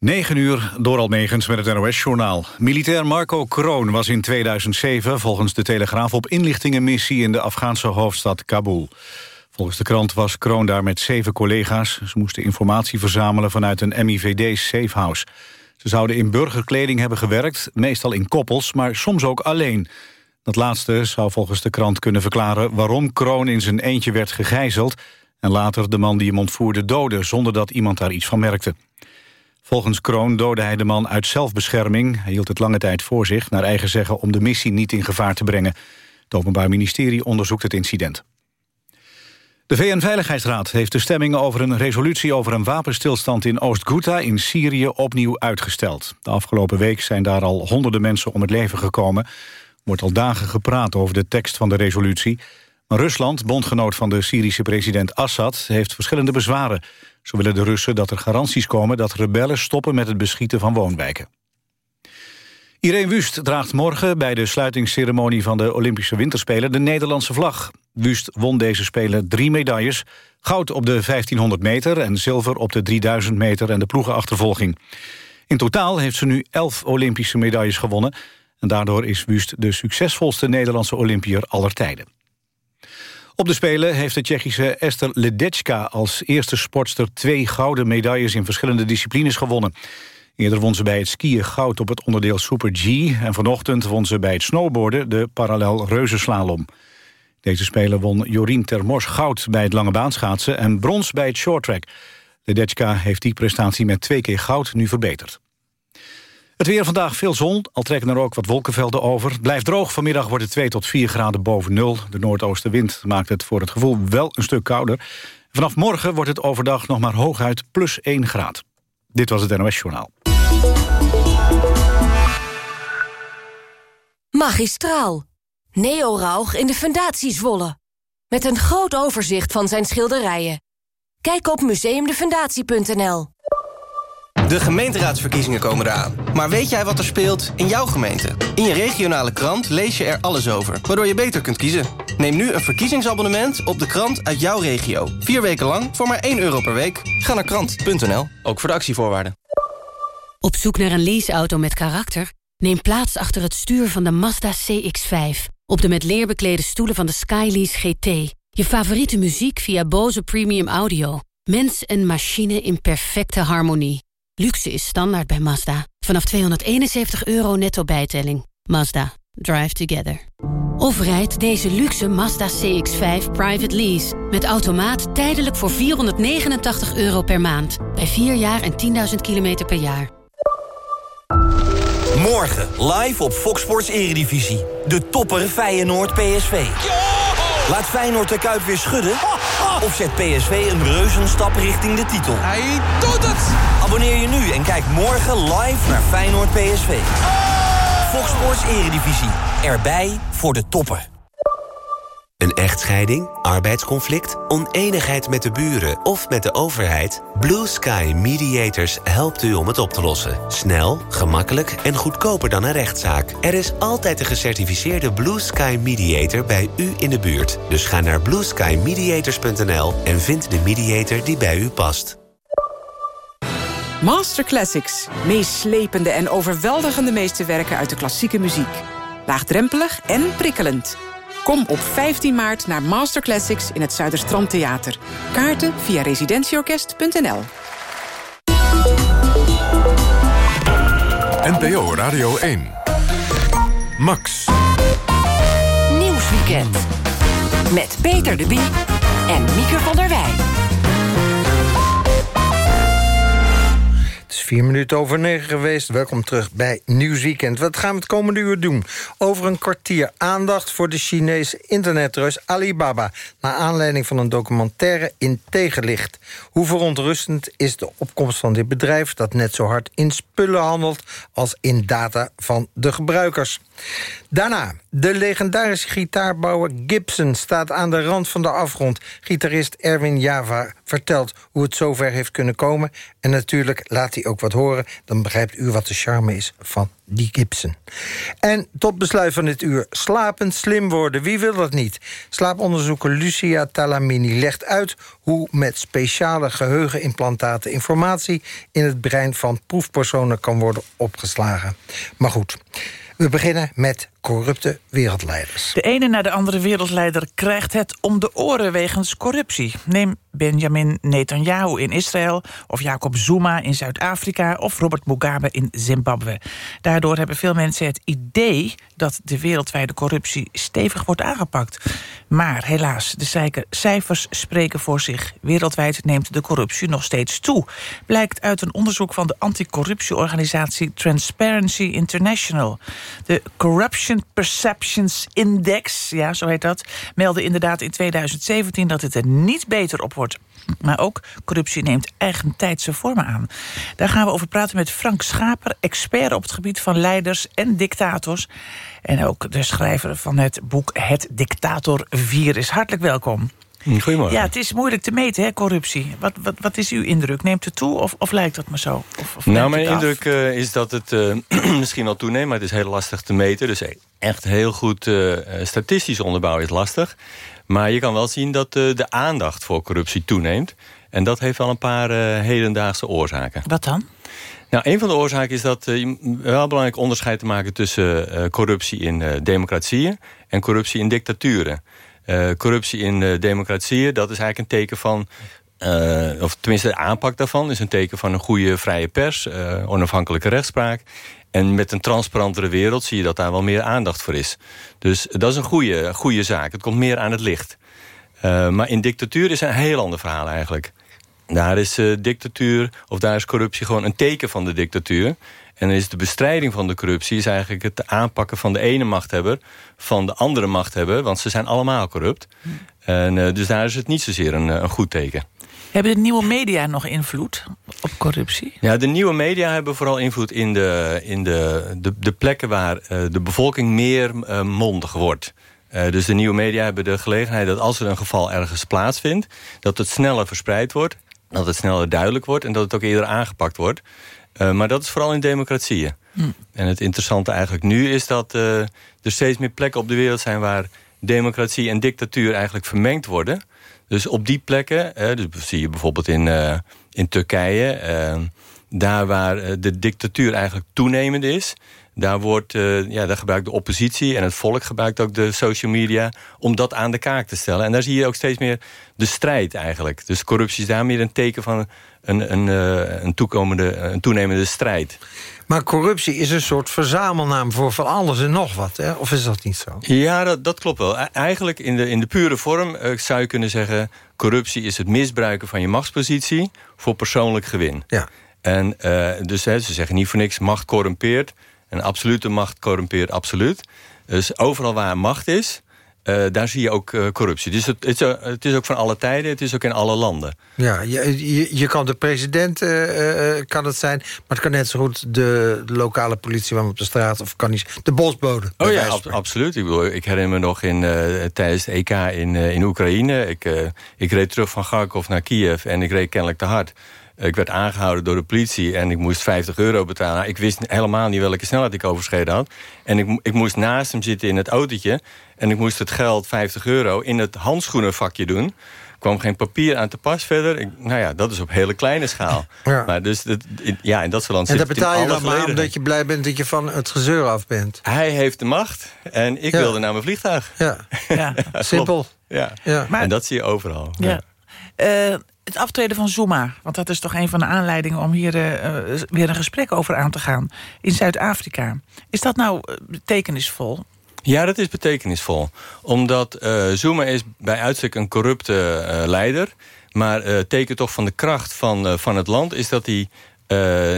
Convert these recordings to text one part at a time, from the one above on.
9 uur door Almegens met het NOS-journaal. Militair Marco Kroon was in 2007 volgens de Telegraaf... op inlichtingenmissie in de Afghaanse hoofdstad Kabul. Volgens de krant was Kroon daar met zeven collega's. Ze moesten informatie verzamelen vanuit een MIVD-safehouse. Ze zouden in burgerkleding hebben gewerkt, meestal in koppels... maar soms ook alleen. Dat laatste zou volgens de krant kunnen verklaren... waarom Kroon in zijn eentje werd gegijzeld... en later de man die hem ontvoerde doodde... zonder dat iemand daar iets van merkte. Volgens Kroon doodde hij de man uit zelfbescherming. Hij hield het lange tijd voor zich, naar eigen zeggen... om de missie niet in gevaar te brengen. Het Openbaar Ministerie onderzoekt het incident. De VN-veiligheidsraad heeft de stemming over een resolutie... over een wapenstilstand in Oost-Ghouta in Syrië opnieuw uitgesteld. De afgelopen week zijn daar al honderden mensen om het leven gekomen. Er wordt al dagen gepraat over de tekst van de resolutie. Maar Rusland, bondgenoot van de Syrische president Assad... heeft verschillende bezwaren... Zo willen de Russen dat er garanties komen dat rebellen stoppen met het beschieten van woonwijken. Irene Wust draagt morgen bij de sluitingsceremonie van de Olympische Winterspelen de Nederlandse vlag. Wust won deze Spelen drie medailles. Goud op de 1500 meter en zilver op de 3000 meter en de ploegenachtervolging. In totaal heeft ze nu elf Olympische medailles gewonnen. En daardoor is Wust de succesvolste Nederlandse Olympier aller tijden. Op de Spelen heeft de Tsjechische Esther Ledecka als eerste sportster twee gouden medailles in verschillende disciplines gewonnen. Eerder won ze bij het skiën goud op het onderdeel Super G... en vanochtend won ze bij het snowboarden de parallel reuzenslalom. Deze Spelen won Jorien Termors goud bij het lange baanschaatsen... en brons bij het shorttrack. Ledecka heeft die prestatie met twee keer goud nu verbeterd. Het weer vandaag veel zon, al trekken er ook wat wolkenvelden over. blijft droog, vanmiddag wordt het 2 tot 4 graden boven nul. De noordoostenwind maakt het voor het gevoel wel een stuk kouder. Vanaf morgen wordt het overdag nog maar hooguit plus 1 graad. Dit was het NOS Journaal. Magistraal. Neo Rauch in de Fundatie Zwolle. Met een groot overzicht van zijn schilderijen. Kijk op museumdefundatie.nl. De gemeenteraadsverkiezingen komen eraan. Maar weet jij wat er speelt in jouw gemeente? In je regionale krant lees je er alles over, waardoor je beter kunt kiezen. Neem nu een verkiezingsabonnement op de krant uit jouw regio. Vier weken lang voor maar 1 euro per week. Ga naar krant.nl, ook voor de actievoorwaarden. Op zoek naar een leaseauto met karakter? Neem plaats achter het stuur van de Mazda CX-5. Op de met leer beklede stoelen van de Skylease GT. Je favoriete muziek via Bose Premium Audio. Mens en machine in perfecte harmonie. Luxe is standaard bij Mazda. Vanaf 271 euro netto bijtelling. Mazda. Drive together. Of rijd deze luxe Mazda CX-5 private lease. Met automaat tijdelijk voor 489 euro per maand. Bij 4 jaar en 10.000 kilometer per jaar. Morgen live op Fox Sports Eredivisie. De topper Feyenoord PSV. Laat Feyenoord de Kuip weer schudden? Of zet PSV een reuzenstap richting de titel? Hij doet het! Abonneer je nu en kijk morgen live naar Feyenoord PSV. Fox Sports Eredivisie. Erbij voor de toppen. Een echtscheiding, arbeidsconflict, oneenigheid met de buren of met de overheid? Blue Sky Mediators helpt u om het op te lossen. Snel, gemakkelijk en goedkoper dan een rechtszaak. Er is altijd een gecertificeerde Blue Sky Mediator bij u in de buurt. Dus ga naar blueskymediators.nl en vind de mediator die bij u past. Master Classics. Meeslepende en overweldigende meesterwerken uit de klassieke muziek. Laagdrempelig en prikkelend. Kom op 15 maart naar Master Classics in het Zuiderstrand Theater. Kaarten via residentieorkest.nl NPO Radio 1. Max. Nieuwsweekend. Met Peter de Bie en Mieke van der Wij. Vier minuten over negen geweest. Welkom terug bij Nieuwsweekend. Wat gaan we het komende uur doen? Over een kwartier aandacht voor de Chinese internetreus Alibaba... naar aanleiding van een documentaire in tegenlicht. Hoe verontrustend is de opkomst van dit bedrijf... dat net zo hard in spullen handelt als in data van de gebruikers. Daarna, de legendarische gitaarbouwer Gibson staat aan de rand van de afgrond. Gitarist Erwin Java vertelt hoe het zover heeft kunnen komen. En natuurlijk laat hij ook wat horen. Dan begrijpt u wat de charme is van die Gibson. En tot besluit van dit uur, slapend slim worden. Wie wil dat niet? Slaaponderzoeker Lucia Talamini legt uit... hoe met speciale geheugenimplantaten informatie... in het brein van proefpersonen kan worden opgeslagen. Maar goed, we beginnen met corrupte wereldleiders. De ene na de andere wereldleider krijgt het om de oren wegens corruptie. Neem Benjamin Netanyahu in Israël... of Jacob Zuma in Zuid-Afrika... of Robert Mugabe in Zimbabwe. Daardoor hebben veel mensen het idee... dat de wereldwijde corruptie stevig wordt aangepakt. Maar helaas, de cijfers spreken voor zich. Wereldwijd neemt de corruptie nog steeds toe. Blijkt uit een onderzoek van de anticorruptieorganisatie Transparency International. De Corruption Perceptions Index, ja, zo heet dat... meldde inderdaad in 2017 dat het er niet beter op wordt. Maar ook corruptie neemt eigentijdse vormen aan. Daar gaan we over praten met Frank Schaper... expert op het gebied van leiders en dictators. En ook de schrijver van het boek Het Dictatorvirus. Hartelijk welkom. Goedemorgen. Ja, het is moeilijk te meten, hè, corruptie. Wat, wat, wat is uw indruk? Neemt het toe of, of lijkt dat maar zo? Of, of nou, mijn indruk uh, is dat het uh, misschien wel toeneemt... maar het is heel lastig te meten. Dus echt heel goed uh, statistisch onderbouwen is lastig. Maar je kan wel zien dat de aandacht voor corruptie toeneemt. En dat heeft wel een paar hedendaagse oorzaken. Wat dan? Nou, een van de oorzaken is dat uh, wel belangrijk onderscheid te maken... tussen uh, corruptie in uh, democratieën en corruptie in dictaturen. Corruptie in democratieën, dat is eigenlijk een teken van... of tenminste de aanpak daarvan is een teken van een goede vrije pers... onafhankelijke rechtspraak. En met een transparantere wereld zie je dat daar wel meer aandacht voor is. Dus dat is een goede, goede zaak. Het komt meer aan het licht. maar in dictatuur is een heel ander verhaal eigenlijk. Daar is dictatuur, of daar is corruptie gewoon een teken van de dictatuur. En dan is de bestrijding van de corruptie is eigenlijk het aanpakken van de ene machthebber van de andere machthebber, want ze zijn allemaal corrupt. En, uh, dus daar is het niet zozeer een, een goed teken. Hebben de nieuwe media nog invloed op corruptie? Ja, de nieuwe media hebben vooral invloed in de, in de, de, de plekken waar uh, de bevolking meer uh, mondig wordt. Uh, dus de nieuwe media hebben de gelegenheid dat als er een geval ergens plaatsvindt... dat het sneller verspreid wordt dat het sneller duidelijk wordt en dat het ook eerder aangepakt wordt. Uh, maar dat is vooral in democratieën. Hm. En het interessante eigenlijk nu is dat uh, er steeds meer plekken op de wereld zijn... waar democratie en dictatuur eigenlijk vermengd worden. Dus op die plekken, uh, dus zie je bijvoorbeeld in, in Turkije... daar waar de dictatuur eigenlijk toenemend is... Daar, wordt, uh, ja, daar gebruikt de oppositie en het volk gebruikt ook de social media... om dat aan de kaak te stellen. En daar zie je ook steeds meer de strijd eigenlijk. Dus corruptie is daar meer een teken van een, een, uh, een, toekomende, een toenemende strijd. Maar corruptie is een soort verzamelnaam voor van alles en nog wat. Hè? Of is dat niet zo? Ja, dat, dat klopt wel. Eigenlijk in de, in de pure vorm uh, zou je kunnen zeggen... corruptie is het misbruiken van je machtspositie voor persoonlijk gewin. Ja. En dus hè, ze zeggen niet voor niks macht corrumpeert... En absolute macht corrumpeert absoluut. Dus overal waar macht is, uh, daar zie je ook uh, corruptie. Dus het, het, is, het, is, ook van alle tijden, het is ook in alle landen. Ja, je, je, je kan de president uh, kan het zijn... maar het kan net zo goed de, de lokale politieman op de straat... of kan niet, de bosbode. Oh ja, ab absoluut. Ik, bedoel, ik herinner me nog in, tijdens het EK in, in Oekraïne. Ik, ik reed terug van Kharkov naar Kiev en ik reed kennelijk te hard. Ik werd aangehouden door de politie en ik moest 50 euro betalen. Ik wist helemaal niet welke snelheid ik overschreden had. En ik, ik moest naast hem zitten in het autootje. En ik moest het geld, 50 euro, in het handschoenenvakje doen kwam geen papier aan te pas verder. Ik, nou ja, dat is op hele kleine schaal. Ja. Maar dus, dat, ja, in dat soort land En dat betaal je dan maar omdat je blij bent dat je van het gezeur af bent. Hij heeft de macht en ik wilde naar mijn vliegtuig. Ja, ja. simpel. Ja. ja. Maar, en dat zie je overal. Ja. Uh, het aftreden van Zuma, want dat is toch een van de aanleidingen... om hier uh, weer een gesprek over aan te gaan, in Zuid-Afrika. Is dat nou betekenisvol? Ja, dat is betekenisvol. Omdat uh, Zuma is bij uitstek een corrupte uh, leider... maar uh, teken toch van de kracht van, van het land... is dat hij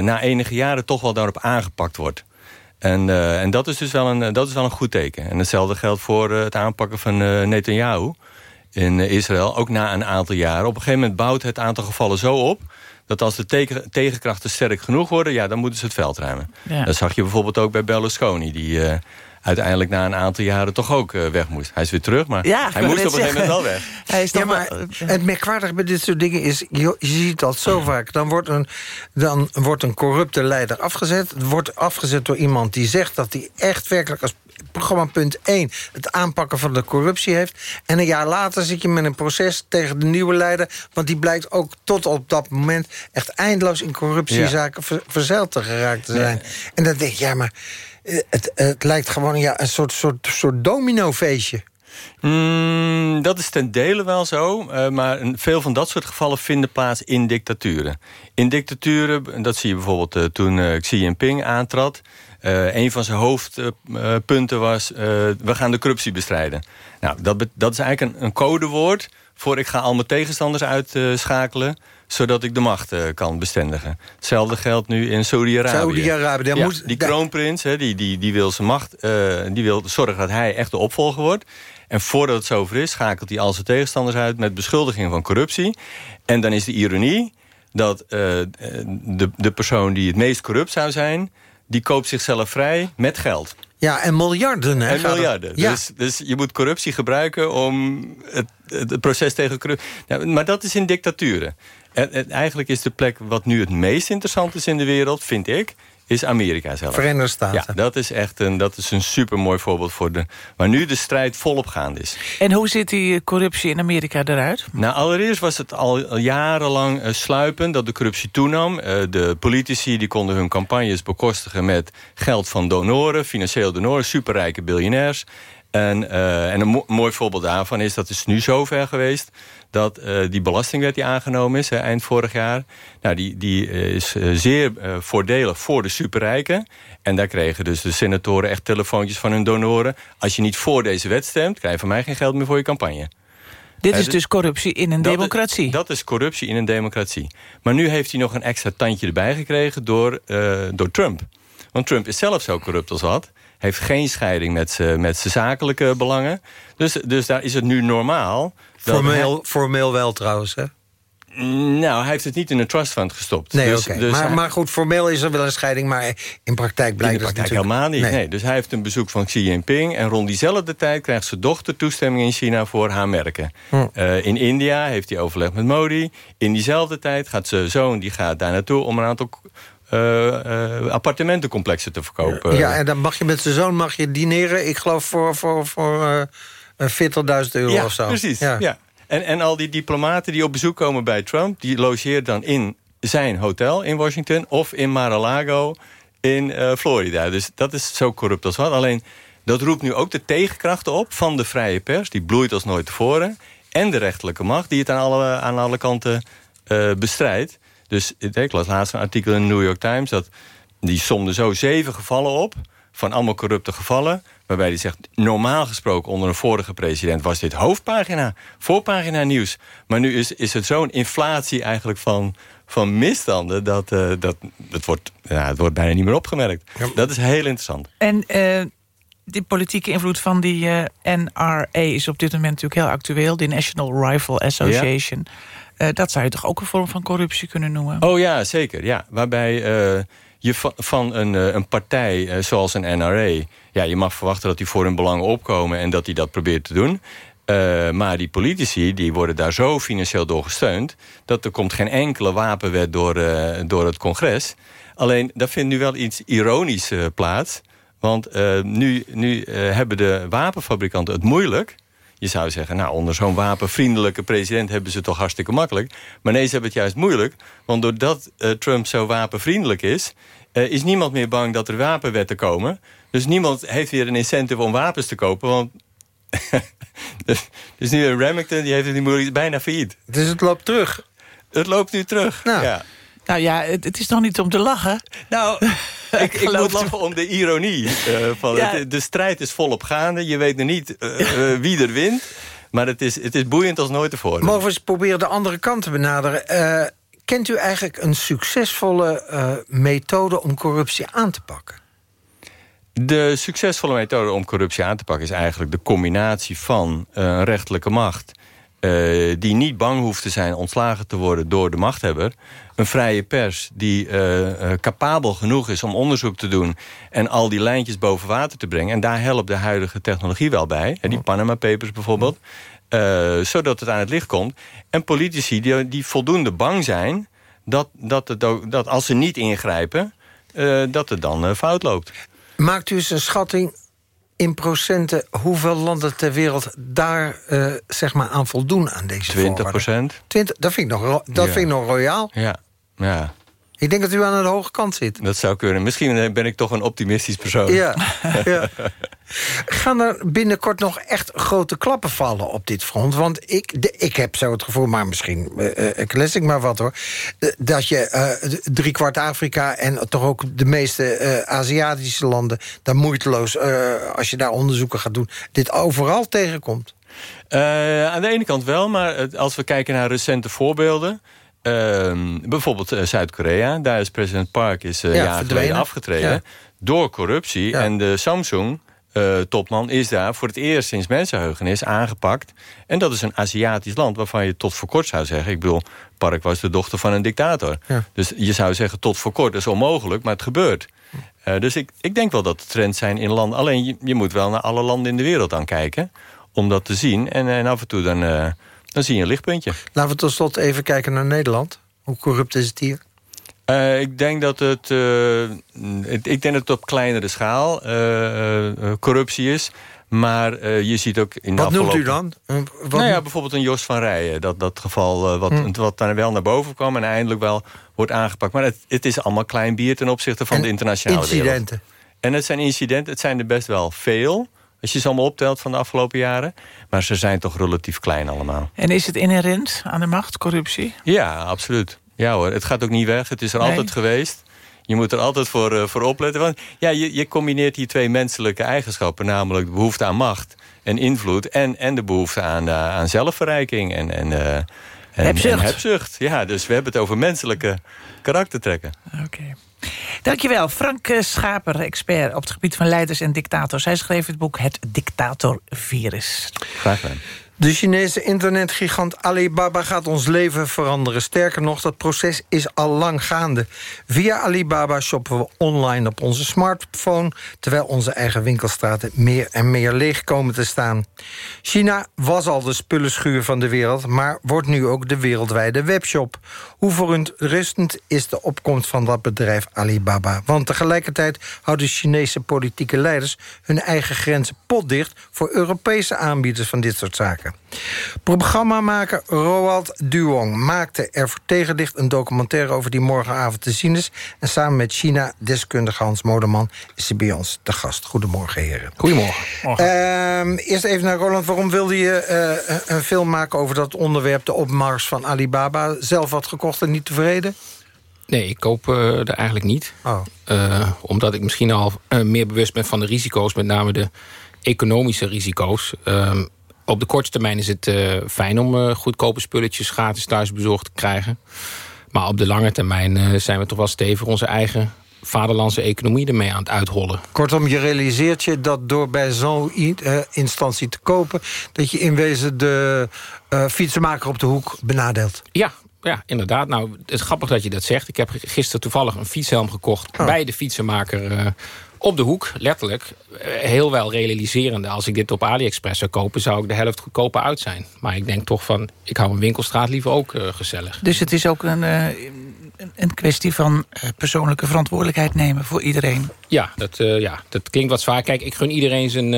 na enige jaren toch wel daarop aangepakt wordt. En, en dat is dus wel een, dat is wel een goed teken. En hetzelfde geldt voor het aanpakken van Netanyahu in Israël, ook na een aantal jaren. Op een gegeven moment bouwt het aantal gevallen zo op... dat als de tegen, tegenkrachten sterk genoeg worden... ja, dan moeten ze het veld ruimen. Dat zag je bijvoorbeeld ook bij Berlusconi... die uh, uiteindelijk na een aantal jaren toch ook eh, weg moest. Hij is weer terug, maar Ja, hij moest op een gegeven moment wel weg. Hij is Ja, maar het merkwaardige bij dit soort dingen is... je, je ziet dat zo vaak. Dan wordt, een, dan wordt een corrupte leider afgezet. Het wordt afgezet door iemand die zegt dat hij echt werkelijk... als programma punt 1 het aanpakken van de corruptie heeft. En een jaar later zit je met een proces tegen de nieuwe leider... want die blijkt ook tot op dat moment... echt eindeloos in corruptiezaken ver- verzeild te geraakt te zijn. En dan denk je, ja, maar... eh, Het, het lijkt gewoon ja, een soort, soort, soort dominofeestje. Mm, dat is ten dele wel zo, eh, maar veel van dat soort gevallen vinden plaats in dictaturen. In dictaturen, dat zie je bijvoorbeeld eh, toen Xi Jinping aantrad. Eh, een van zijn hoofdpunten was, eh, we gaan de corruptie bestrijden. Nou, dat, dat is eigenlijk een, een codewoord voor ik ga al mijn tegenstanders uitschakelen zodat ik de macht eh, kan bestendigen. Hetzelfde geldt nu in Saudi-Arabië. Saudi-Arabië, daar Ja, moet- die kroonprins, die, die, die wil zijn macht, die wil zorgen dat hij echt de opvolger wordt. En voordat het zover is, schakelt hij al zijn tegenstanders uit met beschuldiging van corruptie. En dan is de ironie dat de, de persoon die het meest corrupt zou zijn, die koopt zichzelf vrij met geld. Ja, en miljarden. Hè, En miljarden. Ja. Dus, dus je moet corruptie gebruiken om het, het, het proces tegen corruptie... Nou, maar dat is in dictaturen. En, en eigenlijk is de plek wat nu het meest interessant is in de wereld, vind ik... is Amerika zelf. Verenigde Staten. Ja, dat is echt een, dat is een supermooi voorbeeld voor de... waar nu de strijd volop gaande is. En hoe ziet die corruptie in Amerika eruit? Nou, allereerst was het al al jarenlang eh, sluipend dat de corruptie toenam. Eh, de politici die konden hun campagnes bekostigen met geld van donoren, financieel donoren, superrijke biljonairs. En, eh, en een mo- mooi voorbeeld daarvan is dat het is nu zover geweest dat eh, die belastingwet die aangenomen is, hè, eind vorig jaar, nou, die, die eh, is zeer voordelig voor de superrijken. En daar kregen dus de senatoren echt telefoontjes van hun donoren. Als je niet voor deze wet stemt, krijg je van mij geen geld meer voor je campagne. Dit is dus corruptie in een dat is- democratie. dat is corruptie in een democratie. Maar nu heeft hij nog een extra tandje erbij gekregen door, door Trump. Want Trump is zelf zo corrupt als wat. Heeft geen scheiding met zijn met zijn zakelijke belangen. Dus, dus daar is het nu normaal. Formeel, formeel wel trouwens, hè? nou, hij heeft het niet in een trust fund gestopt. Nee, dus, oké. dus maar, hij- maar goed, formeel is er wel een scheiding... maar in praktijk in blijkt de dat praktijk natuurlijk... helemaal niet. Nee. Nee. Dus hij heeft een bezoek van Xi Jinping. En rond diezelfde tijd krijgt zijn dochter toestemming in China voor haar merken. Hm. Eh, in India heeft hij overleg met Modi. In diezelfde tijd gaat zijn zoon die gaat daar naartoe... om een aantal appartementencomplexen te verkopen. Ja, en dan mag je met zijn zoon mag je dineren. Ik geloof voor, voor, voor eh, eh, 40.000 euro ja, of zo. precies. Ja. En, en al die diplomaten die op bezoek komen bij Trump... die logeert dan in zijn hotel in Washington... of in Mar-a-Lago in eh, Florida. Dus dat is zo corrupt als wat. Alleen, dat roept nu ook de tegenkrachten op van de vrije pers. Die bloeit als nooit tevoren. En de rechterlijke macht die het aan alle, aan alle kanten eh, bestrijdt. Dus ik las laatst een artikel in de New York Times... dat die somde zo zeven gevallen op van allemaal corrupte gevallen... waarbij hij zegt, normaal gesproken onder een vorige president... was dit hoofdpagina, voorpagina nieuws. Maar nu is, is het zo'n inflatie eigenlijk van, van misstanden... dat, eh, dat het, wordt, ja, het wordt bijna niet meer opgemerkt. Dat is heel interessant. En eh, die politieke invloed van die eh, NRA is op dit moment natuurlijk heel actueel. De National Rifle Association. Eh, dat zou je toch ook een vorm van corruptie kunnen noemen? Oh ja, zeker. Ja. Waarbij eh, je va- van een, een partij zoals een NRA... Ja, je mag verwachten dat die voor hun belangen opkomen... en dat die dat probeert te doen. Maar die politici die worden daar zo financieel door gesteund... dat er komt geen enkele wapenwet door, door het congres. Alleen, daar vindt nu wel iets ironisch plaats. Want eh, nu, nu eh, hebben de wapenfabrikanten het moeilijk... Je zou zeggen, nou, onder zo'n wapenvriendelijke president... hebben ze het toch hartstikke makkelijk. Maar nee, ze hebben het juist moeilijk. Want doordat eh, Trump zo wapenvriendelijk is... is niemand meer bang dat er wapenwetten komen. Dus niemand heeft weer een incentive om wapens te kopen. Want dus, dus nu Remington, die heeft het niet moeilijk, bijna failliet. Dus het loopt terug. Het loopt nu terug, Nou. ja. Nou ja, het, het is nog niet om te lachen. Nou, ik, moet lachen om de ironie. eh, van Ja. het, de strijd is volop gaande. Je weet nog niet eh, eh, wie er wint. Maar het is, het is boeiend als nooit tevoren. Mogen we eens proberen de andere kant te benaderen? Eh, kent u eigenlijk een succesvolle eh, methode om corruptie aan te pakken? De succesvolle methode om corruptie aan te pakken... is eigenlijk de combinatie van eh, een rechterlijke macht... eh, die niet bang hoeft te zijn ontslagen te worden door de machthebber. Een vrije pers die uh, capabel genoeg is om onderzoek te doen... en al die lijntjes boven water te brengen. En daar helpt de huidige technologie wel bij. Hè, die Panama Papers bijvoorbeeld. zodat het aan het licht komt. En politici die, die voldoende bang zijn... Dat, dat, het ook, dat als ze niet ingrijpen, dat het dan fout loopt. Maakt u eens een schatting in procenten hoeveel landen ter wereld daar uh, zeg maar aan voldoen aan deze 20 procent. 20, dat vind ik nog, dat vind ik nog royaal. Ja, ja. Ik denk dat u aan de hoge kant zit. Dat zou kunnen. Misschien ben ik toch een optimistisch persoon. Ja, ja. Gaan er binnenkort nog echt grote klappen vallen op dit front? Want ik, ik heb zo het gevoel, maar misschien uh, ik maar wat hoor... dat je uh, driekwart Afrika en toch ook de meeste Aziatische landen... daar moeiteloos, als je daar onderzoeken gaat doen... dit overal tegenkomt. aan de ene kant wel, maar als we kijken naar recente voorbeelden... Ehm, bijvoorbeeld uh, Zuid-Korea. Daar is president Park is uh, ja, geleden afgetreden. Door corruptie. En de Samsung-topman eh, is daar voor het eerst sinds mensenheugenis aangepakt. En dat is een Aziatisch land waarvan je tot voor kort zou zeggen... ik bedoel, Park was de dochter van een dictator. Dus je zou zeggen tot voor kort, dat is onmogelijk, maar het gebeurt. dus ik, ik denk wel dat de trends zijn in landen. Alleen je, je, moet wel naar alle landen in de wereld aan kijken... om dat te zien. En, en af en toe dan dan zie je een lichtpuntje. Laten we tot slot even kijken naar Nederland. Hoe corrupt is het hier? Uh, ik denk dat het, uh, ik denk dat het op kleinere schaal uh, corruptie is. Maar je ziet ook in Wat afgelopen... noemt u dan? Wat nou ja, bijvoorbeeld een Jos van Rijen. Dat, dat geval wat, hm. wat daar wel naar boven kwam en eindelijk wel wordt aangepakt. Maar het, het is allemaal klein bier ten opzichte van de internationale incidenten. wereld. En het zijn incidenten, het zijn er best wel veel... Als je ze allemaal optelt van de afgelopen jaren. Maar ze zijn toch relatief klein allemaal. En is het inherent aan de macht, corruptie? Ja, absoluut. Ja hoor, het gaat ook niet weg. Het is er altijd geweest. Je moet er altijd voor, uh, voor opletten. Want ja, je, je combineert die twee menselijke eigenschappen. Namelijk de behoefte aan macht en invloed. En, en de behoefte aan, uh, aan zelfverrijking. En, en, uh, en, hebzucht. en hebzucht. Ja, dus we hebben het over menselijke karaktertrekken. Oké. Dankjewel, Frank eh, Schaper, expert op het gebied van leiders en dictators. Hij schreef het boek Het Dictatorvirus. Graag gedaan. De Chinese internetgigant Alibaba gaat ons leven veranderen. Sterker nog, dat proces is al lang gaande. Via Alibaba shoppen we online op onze smartphone... terwijl onze eigen winkelstraten meer en meer leeg komen te staan. China was al de spullenschuur van de wereld... maar wordt nu ook de wereldwijde webshop. Hoe verontrustend is de opkomst van dat bedrijf Alibaba? Want tegelijkertijd houden Chinese politieke leiders... hun eigen grenzen potdicht voor Europese aanbieders van dit soort zaken. Programmamaker Roald Duong maakte er voor tegenlicht... een documentaire over die morgenavond te zien is. En samen met China-deskundige Hans Modeman is hij bij ons de gast. Goedemorgen, heren. Goedemorgen. Uh, eerst even naar Roland. Waarom wilde je uh, een film maken over dat onderwerp... de opmars van Alibaba? Zelf wat gekocht en niet tevreden? Nee, ik koop uh, er eigenlijk niet. Oh. Uh, omdat ik misschien al uh, meer bewust ben van de risico's. Met name de economische risico's. Op de korte termijn is het uh, fijn om uh, goedkope spulletjes gratis thuis bezorgd te krijgen. Maar op de lange termijn uh, zijn we toch wel stevig onze eigen vaderlandse economie ermee aan het uithollen. Kortom, je realiseert je dat door bij zo'n instantie te kopen... dat je in wezen de fietsenmaker op de hoek benadeelt. Ja, ja, inderdaad. Nou, het is grappig dat je dat zegt. Ik heb gisteren toevallig een fietshelm gekocht... Oh. bij de fietsenmaker op de hoek, letterlijk, eh, heel wel realiserende. Als ik dit op AliExpress zou kopen, zou ik de helft goedkoper uit zijn. Maar ik denk toch van, ik hou een winkelstraat liever ook uh, gezellig. Dus het is ook een, uh, een kwestie van persoonlijke verantwoordelijkheid nemen voor iedereen? Ja, dat, ja, dat klinkt wat zwaar. Kijk, ik gun iedereen zijn,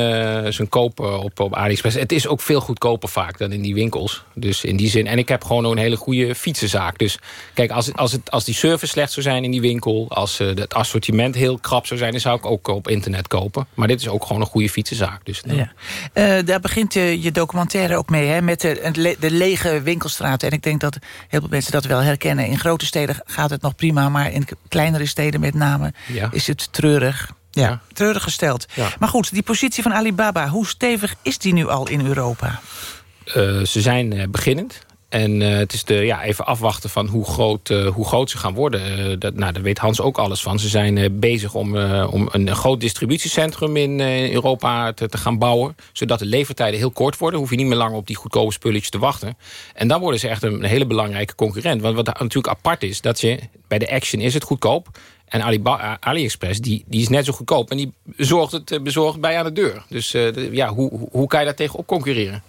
zijn koop op, op AliExpress. Het is ook veel goedkoper vaak dan in die winkels. Dus in die zin. En ik heb gewoon een hele goede fietsenzaak. Dus kijk, als, als, het, als die service slecht zou zijn in die winkel... als het assortiment heel krap zou zijn... dan zou ik ook op internet kopen. Maar dit is ook gewoon een goede fietsenzaak. Dus, ja. Uh, daar begint uh, je documentaire ook mee, hè, met de, de lege winkelstraten. En ik denk dat heel veel mensen dat wel herkennen. In grote steden gaat het nog prima, maar in kleinere steden met name ja. is het treurig. Ja, ja. treurig gesteld. Maar goed, die positie van Alibaba, hoe stevig is die nu al in Europa? Uh, ze zijn beginnend. En eh, het is de, ja, even afwachten van hoe groot, uh, hoe groot ze gaan worden. Uh, dat, nou, daar weet Hans ook alles van. Ze zijn bezig om, om een, groot distributiecentrum in Europa te, te, gaan bouwen. Zodat de levertijden heel kort worden. Hoef je niet meer lang op die goedkope spulletjes te wachten. En dan worden ze echt een, een hele belangrijke concurrent. Want wat natuurlijk apart is, dat je bij de Action is het goedkoop. En Alibaba, AliExpress, die, die is net zo goedkoop. En die bezorgt het bezorgt bij aan de deur. Dus de, ja, hoe, hoe kan je daar tegen op concurreren?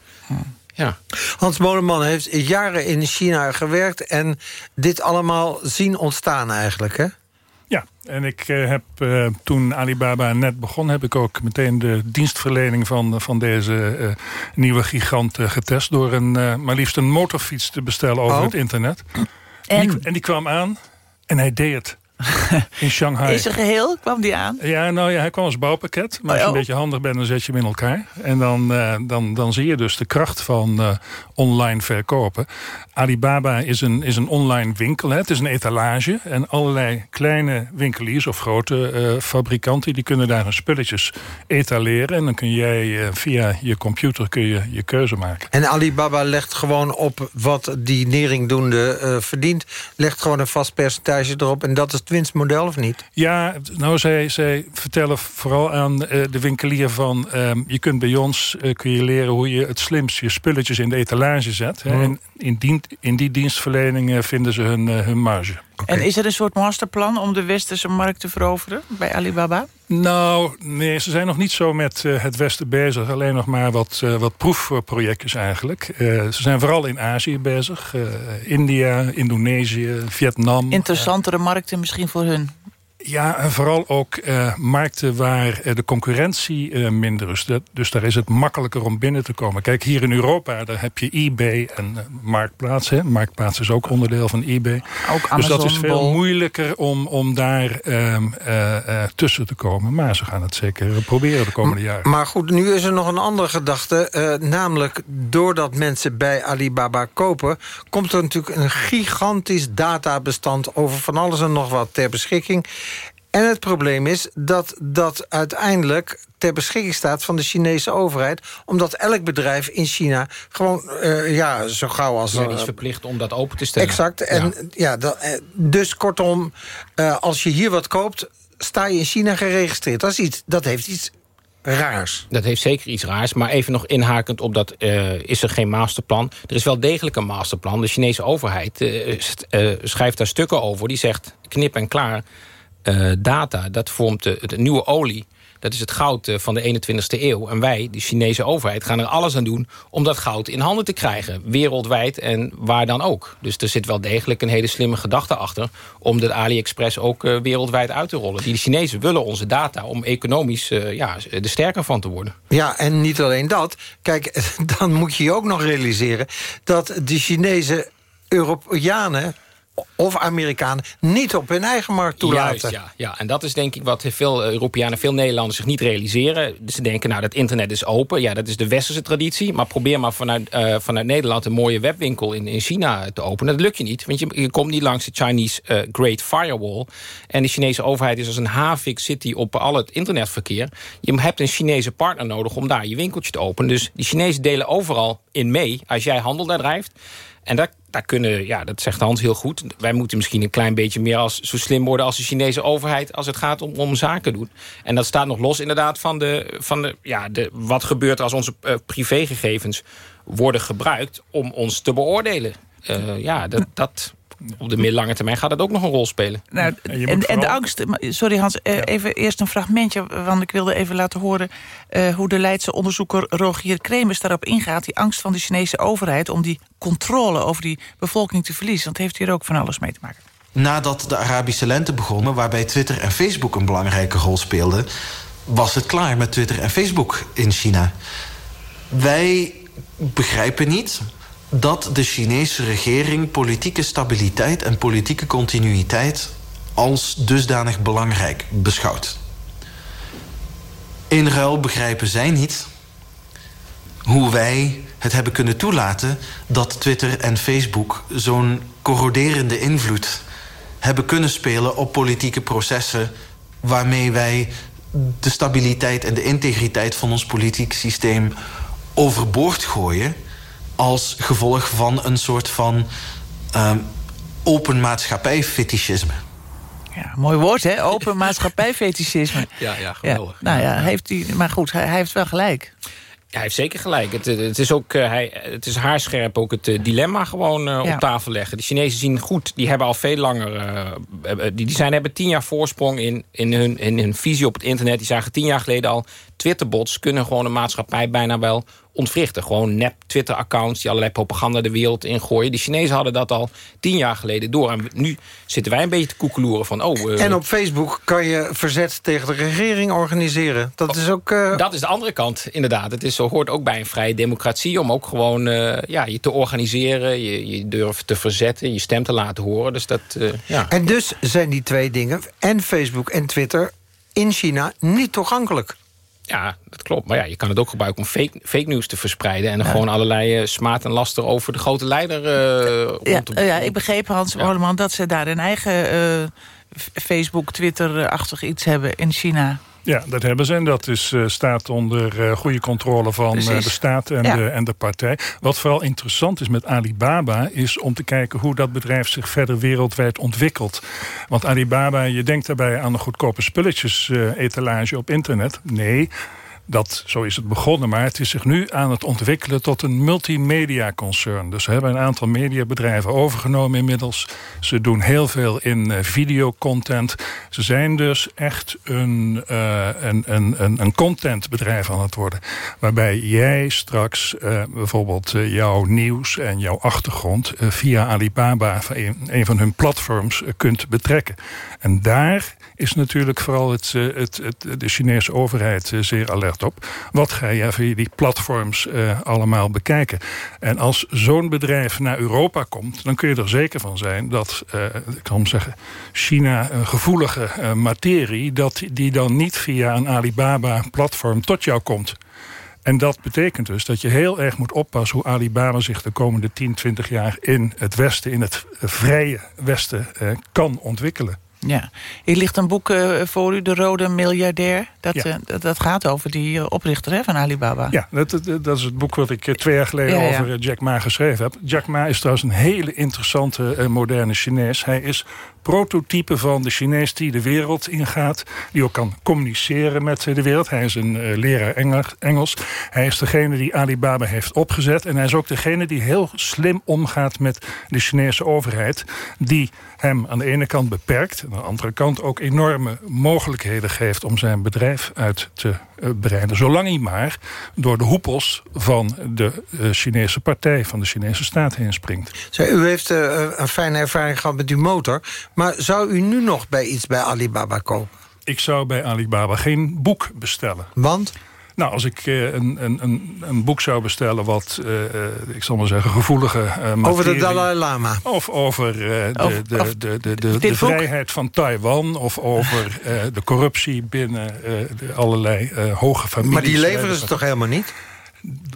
Ja. Hans Moleman heeft jaren in China gewerkt... en dit allemaal zien ontstaan eigenlijk, hè? Ja, en ik uh, heb uh, toen Alibaba net begon... heb ik ook meteen de dienstverlening van, van deze uh, nieuwe gigant getest... door een, maar liefst een motorfiets te bestellen over oh. het internet. En? En die, en die kwam aan en hij deed het. in Shanghai. Is er geheel? Kwam die aan? Ja, nou ja, hij kwam als bouwpakket. Maar als je Oh. een beetje handig bent, dan zet je hem in elkaar. En dan, uh, dan, dan zie je dus de kracht van uh, online verkopen. Alibaba is een, is een online winkel. Hè. Het is een etalage. En allerlei kleine winkeliers of grote uh, fabrikanten... die kunnen daar hun spulletjes etaleren. En dan kun jij via je computer kun je, je keuze maken. En Alibaba legt gewoon op wat die neringdoende verdient. Legt gewoon een vast percentage erop. En dat is het winstmodel, of niet? Ja, nou, zij, zij vertellen vooral aan uh, de winkelier van... Um, je kunt bij ons uh, kun je leren hoe je het slimst je spulletjes in de etalage zet. Hè, en in die, in die dienstverlening uh, vinden ze hun, hun marge. Okay. En is er een soort masterplan om de westerse markt te veroveren bij Alibaba? Nou, nee, ze zijn nog niet zo met uh, het Westen bezig. Alleen nog maar wat, uh, wat proefprojectjes eigenlijk. Uh, ze zijn vooral in Azië bezig. India, Indonesië, Vietnam. Interessantere markten misschien voor hun? Ja, en vooral ook uh, markten waar uh, de concurrentie uh, minder is. Dat, dus daar is het makkelijker om binnen te komen. Kijk, hier in Europa daar heb je eBay en Marktplaats. Hè. Marktplaats is ook onderdeel van eBay. Ook Amazon, dus dat is veel moeilijker om, om daar um, tussen te komen. Maar ze gaan het zeker proberen de komende jaren. Maar goed, nu is er nog een andere gedachte. namelijk, doordat mensen bij Alibaba kopen... komt er natuurlijk een gigantisch databestand... over van alles en nog wat ter beschikking... En het probleem is dat dat uiteindelijk ter beschikking staat van de Chinese overheid. Omdat elk bedrijf in China gewoon uh, ja, zo gauw als... Ja, die is verplicht om dat open te stellen. Exact. En, ja. ja dat, dus kortom, uh, als je hier wat koopt, sta je in China geregistreerd. Dat, is iets, dat heeft iets raars. Dat heeft zeker iets raars. Maar even nog inhakend op dat uh, is er geen masterplan. Er is wel degelijk een masterplan. De Chinese overheid schrijft daar stukken over. Die zegt knip en klaar. Uh, data, dat vormt de, de, nieuwe olie. Dat is het goud uh, van de 21ste eeuw. En wij, de Chinese overheid, gaan er alles aan doen... om dat goud in handen te krijgen. Wereldwijd en waar dan ook. Dus er zit wel degelijk een hele slimme gedachte achter... om de AliExpress ook wereldwijd uit te rollen. Die Chinezen willen onze data om economisch ja, er sterker van te worden. Ja, en niet alleen dat. Kijk, dan moet je je ook nog realiseren... dat de Chinese Europeanen of Amerikanen niet op hun eigen markt toelaten. Juist, ja, ja. En dat is denk ik wat veel Europeanen, veel Nederlanders zich niet realiseren. Ze denken, nou, dat internet is open. Ja, dat is de westerse traditie. Maar probeer maar vanuit, uh, vanuit Nederland een mooie webwinkel in, in China te openen. Dat lukt je niet, want je, je komt niet langs de Chinese uh, Great Firewall. En de Chinese overheid is als een havik city op al het internetverkeer. Je hebt een Chinese partner nodig om daar je winkeltje te openen. Dus die Chinezen delen overal in mee als jij handel daar drijft. En daar, daar kunnen, ja, dat zegt Hans heel goed... wij moeten misschien een klein beetje meer als, zo slim worden... als de Chinese overheid als het gaat om, om zaken doen. En dat staat nog los inderdaad van, de, van de, ja, de, wat gebeurt als onze uh, privégegevens worden gebruikt... om ons te beoordelen. Uh, ja, dat... dat op de middellange termijn gaat dat ook nog een rol spelen. Nou, en, en, en, de angst, sorry Hans, uh, even eerst een fragmentje... want ik wilde even laten horen uh, hoe de Leidse onderzoeker Rogier Kremers daarop ingaat... die angst van de Chinese overheid om die controle over die bevolking te verliezen. Want het heeft hier ook van alles mee te maken. Nadat de Arabische lente begonnen, waarbij Twitter en Facebook een belangrijke rol speelden... was het klaar met Twitter en Facebook in China. Wij begrijpen niet dat de Chinese regering politieke stabiliteit en politieke continuïteit als dusdanig belangrijk beschouwt. In ruil begrijpen zij niet hoe wij het hebben kunnen toelaten dat Twitter en Facebook zo'n corroderende invloed hebben kunnen spelen op politieke processen waarmee wij de stabiliteit en de integriteit van ons politiek systeem overboord gooien als gevolg van een soort van ehm, open maatschappij fetischisme. Ja, mooi woord, hè? Open maatschappijfetischisme. Ja, ja, geweldig. nou ja, heeft hij, maar goed, hij, hij heeft wel gelijk. Ja, hij heeft zeker gelijk. Het, het is ook uh, hij, het is haarscherp ook het uh, dilemma gewoon uh, ja. op tafel leggen. De Chinezen zien goed, die hebben al veel langer... die, die zijn, hebben tien jaar voorsprong in, in, hun, in hun visie op het internet. Die zagen tien jaar geleden al... Twitterbots kunnen gewoon een maatschappij bijna wel ontwrichten. Gewoon nep Twitter-accounts die allerlei propaganda de wereld ingooien. De Chinezen hadden dat al tien jaar geleden door. En nu zitten wij een beetje te koekeloeren van... Oh, uh, en op Facebook kan je verzet tegen de regering organiseren. Dat is ook... Uh... Dat is de andere kant, inderdaad. Het is, zo hoort ook bij een vrije democratie... om ook gewoon uh, ja, je te organiseren, je, je durft te verzetten... je stem te laten horen. Dus dat, ja. En dus zijn die twee dingen, en Facebook en Twitter... in China niet toegankelijk. Ja, dat klopt. Maar ja, je kan het ook gebruiken om fake, fake news te verspreiden... en er ja. gewoon allerlei uh, smaad en laster over de grote leider uh, ja, te ja, ik begreep, Hans ja. Orleman, dat ze daar een eigen uh, Facebook, Twitter-achtig iets hebben in China. Ja, dat hebben ze. En dat is, uh, staat onder uh, goede controle van uh, de staat en, ja. de, en de partij. Wat vooral interessant is met Alibaba... is om te kijken hoe dat bedrijf zich verder wereldwijd ontwikkelt. Want Alibaba, je denkt daarbij aan een goedkope spulletjes-etalage op internet. Nee, dat, zo is het begonnen, maar het is zich nu aan het ontwikkelen tot een multimedia concern. Dus ze hebben een aantal mediabedrijven overgenomen inmiddels. Ze doen heel veel in uh, videocontent. Ze zijn dus echt een, uh, een, een, een, een contentbedrijf aan het worden. Waarbij jij straks uh, bijvoorbeeld jouw nieuws en jouw achtergrond via Alibaba, een, een van hun platforms, kunt betrekken. En daar is natuurlijk vooral het, het, het, de Chinese overheid zeer alert op. Wat ga je via die platforms uh, allemaal bekijken? En als zo'n bedrijf naar Europa komt... dan kun je er zeker van zijn dat, uh, ik kan zeggen... China een gevoelige materie... dat die dan niet via een Alibaba-platform tot jou komt... En dat betekent dus dat je heel erg moet oppassen... hoe Alibaba zich de komende 10, 20 jaar in het Westen... in het vrije Westen kan ontwikkelen. Ja, hier ligt een boek uh, voor u, De Rode Miljardair. Dat, ja. uh, dat, dat, gaat over die uh, oprichter hè, van Alibaba. Ja, dat, dat, dat, is het boek wat ik twee jaar geleden ja, ja. over Jack Ma geschreven heb. Jack Ma is trouwens een hele interessante moderne Chinees. Hij is prototype van de Chinees die de wereld ingaat. Die ook kan communiceren met de wereld. Hij is een uh, leraar Engels. Hij is degene die Alibaba heeft opgezet. En hij is ook degene die heel slim omgaat met de Chinese overheid. Die hem aan de ene kant beperkt. En aan de andere kant ook enorme mogelijkheden geeft om zijn bedrijf uit te breiden. Zolang hij maar door de hoepels van de uh, Chinese partij, van de Chinese staat heen springt. Zo, u heeft uh, een fijne ervaring gehad met uw motor. Maar zou u nu nog bij iets bij Alibaba kopen? Ik zou bij Alibaba geen boek bestellen. Want? Nou, als ik uh, een, een, een boek zou bestellen wat, uh, ik zal maar zeggen, gevoelige materie, Over de Dalai Lama. Of over de, de, de, de, de, de vrijheid van Taiwan. Of over de corruptie binnen de allerlei hoge families. Maar die leveren ze toch helemaal niet?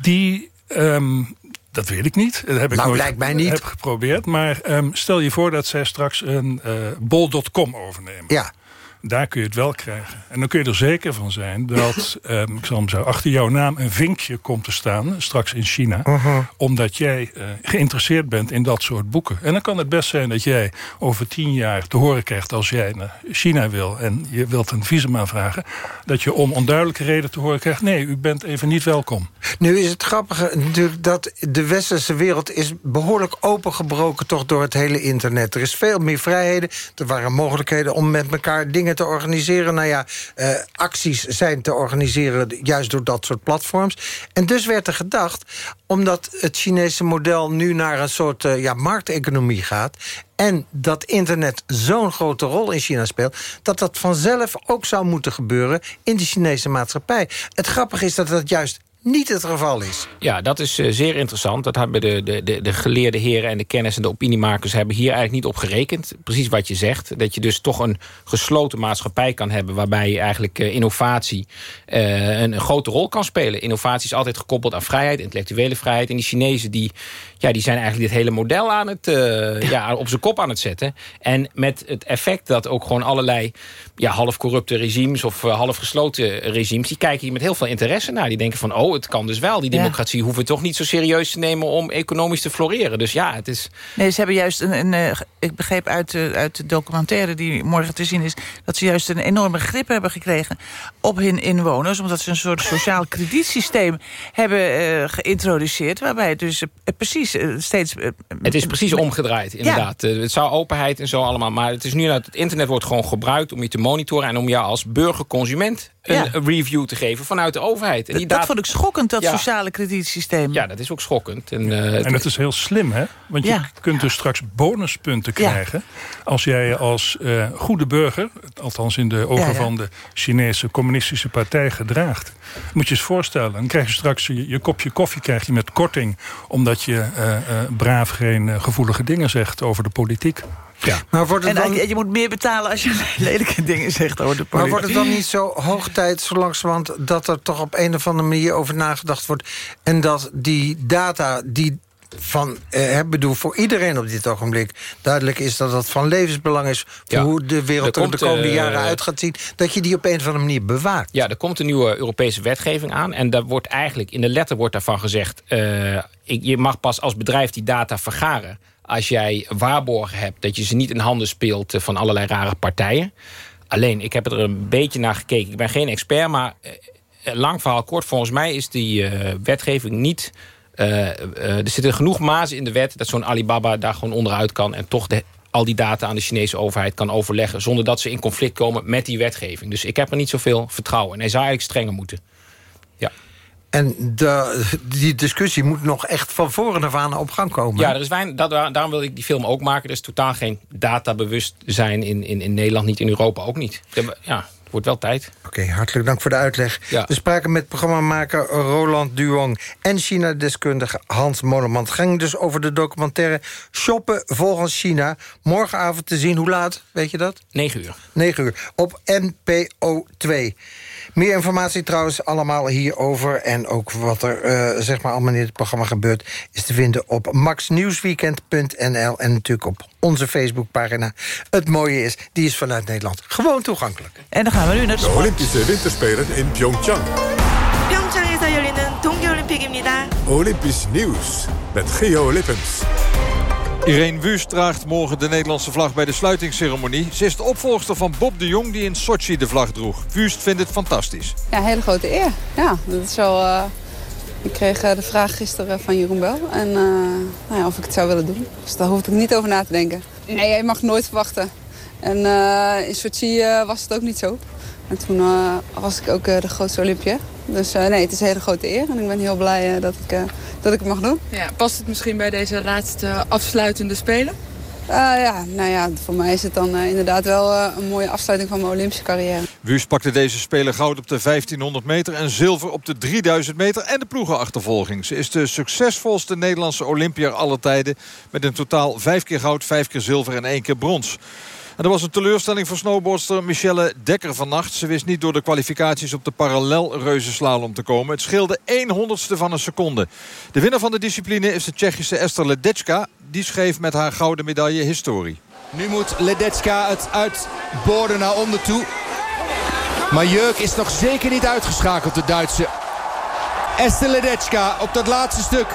Die... Um, dat weet ik niet. Dat heb ik nou, nooit lijkt mij niet. Heb geprobeerd. Maar um, stel je voor dat zij straks een bol.com overnemen. Ja. Daar kun je het wel krijgen. En dan kun je er zeker van zijn dat um, ik zal hem zo, achter jouw naam een vinkje komt te staan, straks in China. Uh -huh. Omdat jij uh, geïnteresseerd bent in dat soort boeken. En dan kan het best zijn dat jij over tien jaar te horen krijgt als jij naar China wil en je wilt een visum aanvragen, dat je om onduidelijke reden te horen krijgt, nee, u bent even niet welkom. Nu is het grappige natuurlijk dat de westerse wereld is behoorlijk opengebroken toch door het hele internet. Er is veel meer vrijheden. Er waren mogelijkheden om met elkaar dingen te organiseren. Nou ja, uh, acties zijn te organiseren juist door dat soort platforms. En dus werd er gedacht, omdat het Chinese model nu naar een soort uh, ja, markteconomie gaat... en dat internet zo'n grote rol in China speelt... dat dat vanzelf ook zou moeten gebeuren in de Chinese maatschappij. Het grappige is dat dat juist niet het geval is. Ja, dat is uh, zeer interessant. Dat hebben de, de, de, de geleerde heren en de kennis en de opiniemakers... hebben hier eigenlijk niet op gerekend. Precies wat je zegt. Dat je dus toch een gesloten maatschappij kan hebben... waarbij je eigenlijk uh, innovatie uh, een, een, grote rol kan spelen. Innovatie is altijd gekoppeld aan vrijheid, intellectuele vrijheid. En die Chinezen die, ja, die zijn eigenlijk dit hele model aan het, ja. ja. op zijn kop aan het zetten. En met het effect dat ook gewoon allerlei ja, half corrupte regimes... of half gesloten regimes... die kijken hier met heel veel interesse naar. Die denken van, oh het kan dus wel. Die democratie hoeven we toch niet zo serieus te nemen... om economisch te floreren. Dus ja, het is... Nee, ze hebben juist een... een eh, ik begreep uit, de- uit de documentaire die morgen te zien is... dat ze juist een enorme grip hebben gekregen op hun inwoners... omdat ze een soort sociaal kredietsysteem hebben eh, geïntroduceerd... waarbij het dus eh, precies eh, steeds... eh, Het is precies omgedraaid, inderdaad. Eh, Het zou openheid en zo allemaal. Maar het is nu dat het internet wordt gewoon gebruikt om je te monitoren... en om jou als burger-consument een Ja. review te geven vanuit de overheid. En die dat vond ik schokkend, dat Ja. sociale kredietsysteem. Ja, dat is ook schokkend. En, eh, En het is heel slim, hè? Want je kunt dus straks bonuspunten Ja. krijgen... als jij je als eh, goede burger, althans in de ogen Ja, ja. van de Chinese communistische partij gedraagt. Moet je eens voorstellen, dan krijg je straks je, je kopje koffie krijg je met korting... omdat je eh, eh, braaf geen gevoelige dingen zegt over de politiek. Ja. Maar wordt het En dan... je moet meer betalen als je lelijke dingen zegt over de Maar politiek. wordt het dan niet zo hoog tijd, zo langzamerhand... dat er toch op een of andere manier over nagedacht wordt... en dat die data die van, eh, ik bedoel, voor iedereen op dit ogenblik... duidelijk is dat dat van levensbelang is... voor Ja. hoe de wereld Er er de komende eh, jaren uit gaat zien... dat je die op een of andere manier bewaakt. Ja, er komt een nieuwe Europese wetgeving aan. En daar wordt eigenlijk, in de letter wordt daarvan gezegd... eh, ik- je mag pas als bedrijf die data vergaren... als jij waarborgen hebt dat je ze niet in handen speelt... eh, van allerlei rare partijen. Alleen, ik heb er een beetje naar gekeken. Ik ben geen expert, maar eh, eh, lang verhaal kort... volgens mij is die wetgeving niet... er zitten genoeg mazen in de wet... dat zo'n Alibaba daar gewoon onderuit kan... en toch al die data aan de Chinese overheid kan overleggen... zonder dat ze in conflict komen met die wetgeving. Dus ik heb er niet zoveel vertrouwen. En hij zou eigenlijk strenger moeten. En de, die discussie moet nog echt van voren af aan op gang komen. Ja, er is weinig, dat, daarom wil ik die film ook maken. Er is totaal geen databewustzijn in, in, in Nederland niet, in Europa ook niet. Ja, het wordt wel tijd. Oké, hartelijk dank voor de uitleg. Ja. We spraken met programmamaker Roland Duong... en China-deskundige Hans Moleman. Het ging dus over de documentaire Shoppen volgens China. Morgenavond te zien, hoe laat, weet je dat? 9 uur. 9 uur, op NPO 2. Meer informatie trouwens allemaal hierover... en ook wat er eh, zeg maar allemaal in het programma gebeurt... is te vinden op maxnieuwsweekend.nl... en natuurlijk op onze Facebookpagina. Het mooie is, die is vanuit Nederland gewoon toegankelijk. En dan gaan we nu naar de De sport. Olympische Winterspelen in Pyeongchang. 평창에서 열리는 동계올림픽입니다. Olympisch nieuws met Geo Lippens. Irene Wust draagt morgen de Nederlandse vlag bij de sluitingsceremonie. Ze is de opvolgster van Bob de Jong die in Sochi de vlag droeg. Wust vindt het fantastisch. Ja, hele grote eer. Ja, dat is wel... eh, ik kreeg eh, de vraag gisteren van Jeroen Bel. En eh, nou ja, of ik het zou willen doen. Dus daar hoef ik niet over na te denken. Nee, je mag nooit verwachten. En in Sochi was het ook niet zo. En toen was ik ook de grootste Olympiër. Dus nee, het is een hele grote eer. En ik ben heel blij dat, ik, dat ik het mag doen. Ja, past het misschien bij deze laatste afsluitende spelen? Eh, ja, nou ja, voor mij is het dan eh, inderdaad wel eh, een mooie afsluiting van mijn Olympische carrière. Wust pakte deze spelen goud op de 1500 meter... en zilver op de 3000 meter en de ploegenachtervolging. Ze is de succesvolste Nederlandse Olympiër aller tijden... met een totaal vijf keer goud, vijf keer zilver en één keer brons. En er was een teleurstelling voor snowboardster Michelle Dekker vannacht. Ze wist niet door de kwalificaties op de parallelreuzenslalom te komen. Het scheelde 1 honderdste van een seconde. De winnaar van de discipline is de Tsjechische Esther Ledecka. Die schreef met haar gouden medaille historie. Nu moet Ledecka het uitboorden naar onder toe. Maar Jeuk is nog zeker niet uitgeschakeld, de Duitse. Esther Ledecka op dat laatste stuk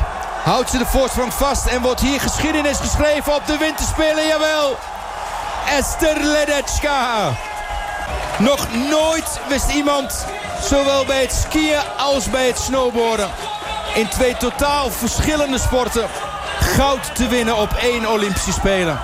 houdt ze de voorsprong vast... en wordt hier geschiedenis geschreven op de winterspelen, jawel! Esther Ledecka. Nog nooit wist iemand, zowel bij het skiën als bij het snowboarden... in twee totaal verschillende sporten goud te winnen op één Olympische Spelen.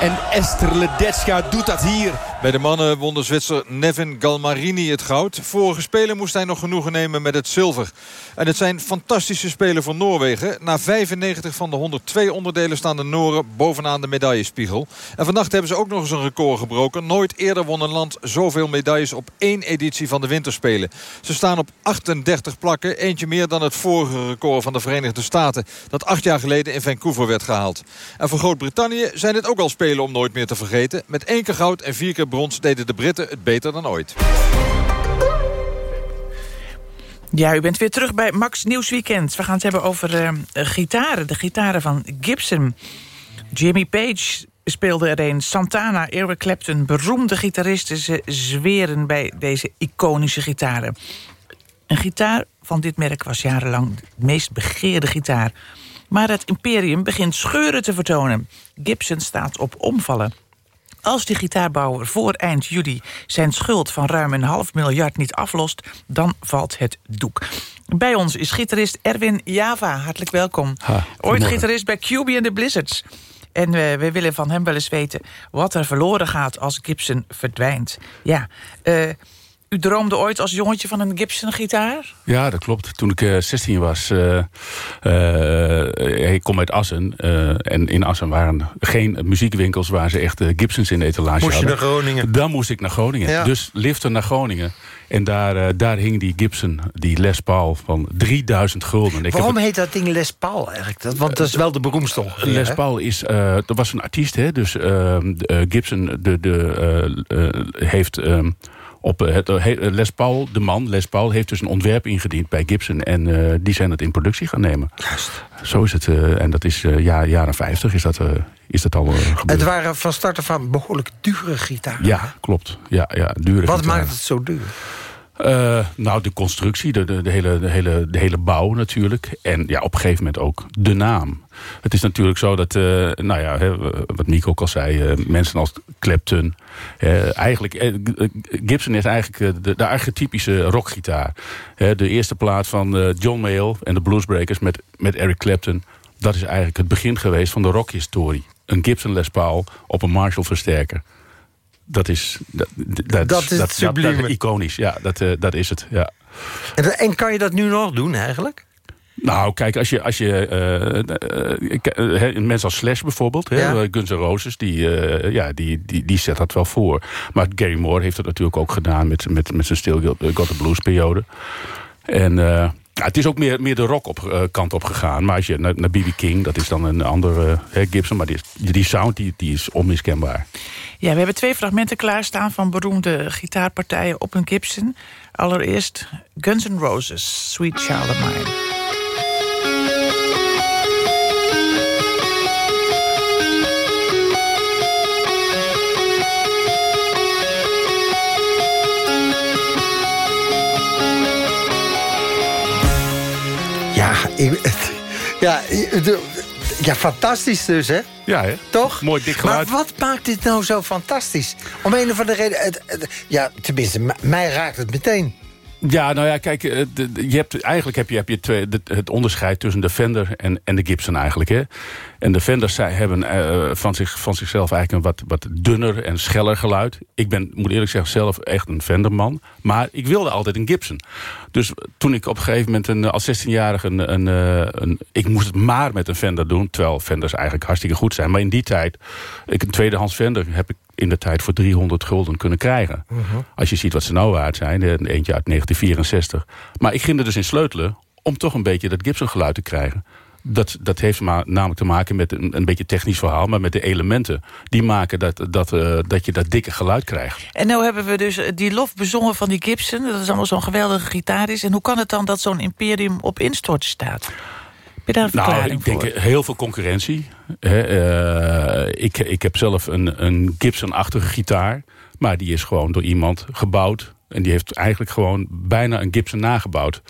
En Esther Ledecka doet dat hier. Bij de mannen won de Zwitser Nevin Galmarini het goud. Vorige spelen moest hij nog genoegen nemen met het zilver. En het zijn fantastische spelen voor Noorwegen. Na 95 van de 102 onderdelen staan de Noren bovenaan de medaillespiegel. En vannacht hebben ze ook nog eens een record gebroken. Nooit eerder won een land zoveel medailles op één editie van de winterspelen. Ze staan op 38 plakken. Eentje meer dan het vorige record van de Verenigde Staten. Dat acht jaar geleden in Vancouver werd gehaald. En voor Groot-Brittannië zijn het ook al spelen om nooit meer te vergeten. Met één keer goud en vier keer brons deden de Britten het beter dan ooit. Ja, u bent weer terug bij Max Nieuwsweekend. We gaan het hebben over eh, gitaren. De gitaren van Gibson. Jimmy Page speelde er een. Santana, Eric Clapton, beroemde gitaristen... ze zweren bij deze iconische gitaren. Een gitaar van dit merk was jarenlang de meest begeerde gitaar. Maar het imperium begint scheuren te vertonen. Gibson staat op omvallen. Als de gitaarbouwer voor eind juli zijn schuld van ruim een half miljard niet aflost... dan valt het doek. Bij ons is gitarist Erwin Java. Hartelijk welkom. Ooit gitarist bij QB en de Blizzards. En we, we willen van hem wel eens weten wat er verloren gaat als Gibson verdwijnt. Ja, eh, u droomde ooit als jongetje van een Gibson-gitaar? Ja, dat klopt. Toen ik uh, 16 was, uh, uh, ik kom uit Assen. en in Assen waren geen muziekwinkels waar ze echt Gibsons in de etalage moest hadden. Moest je naar Groningen? Dan moest ik naar Groningen. Ja. Dus liften naar Groningen. En daar, daar hing die Gibson, die Les Paul, van 3000 gulden. Ik Waarom heb heet dat ding Les Paul eigenlijk? Dat, want dat is wel de beroemdste ongeveer. Les hè? Paul is, dat was een artiest, hè? dus Gibson de, de, heeft... Op het, Les Paul, de man, Les Paul, heeft dus een ontwerp ingediend bij Gibson. En uh, die zijn het in productie gaan nemen. Juist. Zo is het. Uh, en dat is uh, ja, jaren 50 is dat, is dat al gebeurd. Het waren van start af aan behoorlijk dure gitaren. Ja, klopt. Ja, ja, dure Wat gitaren. maakt het zo duur? Uh, nou, de constructie, de, de, de, hele, de, hele, de hele bouw natuurlijk. En ja, op een gegeven moment ook de naam. Het is natuurlijk zo dat, uh, nou ja, hè, wat Nico ook al zei... Uh, mensen als Clapton... eigenlijk, Gibson is eigenlijk de, de archetypische rockgitaar. de eerste plaat van John Mayall en de Bluesbreakers met, met Eric Clapton... dat is eigenlijk het begin geweest van de rockhistorie. Een Gibson Les Paul op een Marshall-versterker dat is, dat, dat, dat is dat. Dat, dat, iconisch, ja, dat, uh, dat is het. Ja. En, en, kan je dat nu nog doen eigenlijk? Nou, kijk, als je, als je uh, uh, uh, mensen als Slash bijvoorbeeld, ja. hè, Guns N' Roses, die, ja, die, die, die zet dat wel voor. Maar Gary Moore heeft het natuurlijk ook gedaan met, met, met zijn Still Got the Blues periode. En het is ook meer, meer de rock op, uh, kant op gegaan. Maar als je naar, naar B.B. King, dat is dan een andere uh, Gibson. Maar die, die sound die, die is onmiskenbaar. Ja, we hebben twee fragmenten klaarstaan van beroemde gitaarpartijen op een Gibson. Allereerst Guns N' Roses, Sweet Child of Mine. Ik, ja, ja, fantastisch dus, hè? Ja, hè? Toch? Mooi dik geluid. Maar wat maakt dit nou zo fantastisch? Om een of andere reden... Het, het, ja, tenminste, mij raakt het meteen. Ja, nou ja, kijk, je hebt, eigenlijk heb je, heb je twee, het onderscheid tussen de Fender en, en de Gibson eigenlijk. Hè? En de Fenders zij hebben uh, van, zich, van zichzelf eigenlijk een wat, wat dunner en scheller geluid. Ik ben, moet eerlijk zeggen, zelf echt een Fenderman. Maar ik wilde altijd een Gibson. Dus toen ik op een gegeven moment een, als 16-jarige... Een, een, een, ik moest het maar met een Fender doen. Terwijl Fenders eigenlijk hartstikke goed zijn. Maar in die tijd, ik een tweedehands Fender heb ik in de tijd voor 300 gulden kunnen krijgen. Uh -huh. Als je ziet wat ze nou waard zijn. Eentje uit 1964. Maar ik ging er dus in sleutelen om toch een beetje dat Gibson geluid te krijgen. Dat, dat heeft maar, namelijk te maken met een, een beetje technisch verhaal... maar met de elementen die maken dat, dat, uh, dat je dat dikke geluid krijgt. En nu hebben we dus die lof bezongen van die Gibson... dat is allemaal zo'n geweldige gitaar is. En hoe kan het dan dat zo'n imperium op instort staat? Je daar een nou, ik denk voor? heel veel concurrentie. He, uh, ik, ik heb zelf een, een Gibson-achtige gitaar... maar die is gewoon door iemand gebouwd... En die heeft eigenlijk gewoon bijna een Gibson nagebouwd.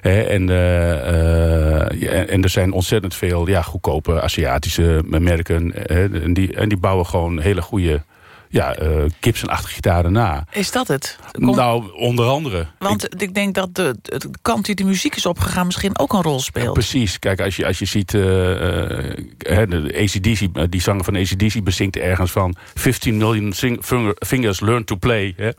He, en, uh, uh, en er zijn ontzettend veel ja, goedkope Aziatische merken. He, en, die, en die bouwen gewoon hele goede ja, uh, Gibson-achtige gitaren na. Is dat het? Komt... Nou, onder andere. Want ik, ik denk dat de, de, kant die de muziek is opgegaan... misschien ook een rol speelt. Ja, precies. Kijk, als je, als je ziet... Uh, uh, de ACDC, die zanger van ACDC bezingt ergens van... 15 million fingers learn to play. Hè.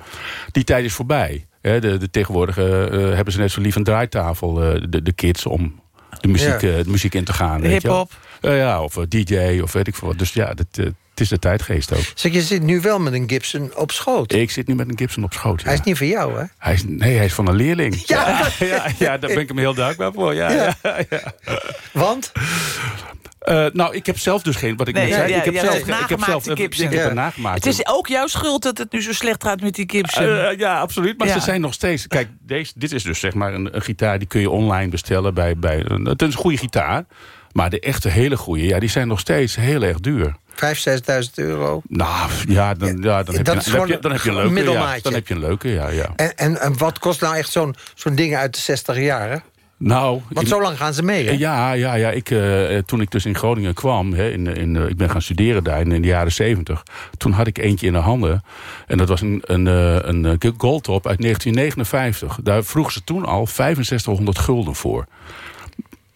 Die tijd is voorbij. Hè. De, de tegenwoordig hebben ze net zo lief een draaitafel, de, de kids... om de muziek, ja. de muziek in te gaan. Hip-hop. ja, of DJ, of weet ik veel wat. Dus ja, dat het is de tijdgeest ook. Zeg, je zit nu wel met een Gibson op schoot. Ik zit nu met een Gibson op schoot, ja. Hij is niet van jou, hè? Hij is, nee, hij is van een leerling. Ja, ja, ja, ja daar ben ik hem heel dankbaar voor. Ja, ja. ja Want? Uh, nou, ik heb zelf dus geen, wat ik nee, net zei. Ja, ik heb ja, zelf, ik heb zelf Gibson. Ik heb er nagemaakt. Het is ook jouw schuld dat het nu zo slecht gaat met die Gibson. Uh, ja, absoluut. Maar ze zijn nog steeds... Kijk, deze, dit is dus zeg maar een, een, gitaar die kun je online bestellen. Bij, bij, het is een goede gitaar. Maar de echte hele goede, ja, die zijn nog steeds heel erg duur. 5.000, 6.000 euro. Nou, ja, dan, ja, dan, heb, dat je, dan, heb je, gewoon dan heb je een leuke. Ja, middelmaatje. dan heb je een leuke, ja. ja. En, en, en wat kost nou echt zo'n zo'n ding uit de 60 jaren? Nou, Want zo lang gaan ze mee, hè? Ja, ja, ja. Ik, eh, toen ik dus in Groningen kwam, hè, in, in, eh, ik ben gaan studeren daar in, in de jaren 70. Toen had ik eentje in de handen. En dat was een, een, eh, een Goldtop uit 1959. Daar vroegen ze toen al 6500 gulden voor.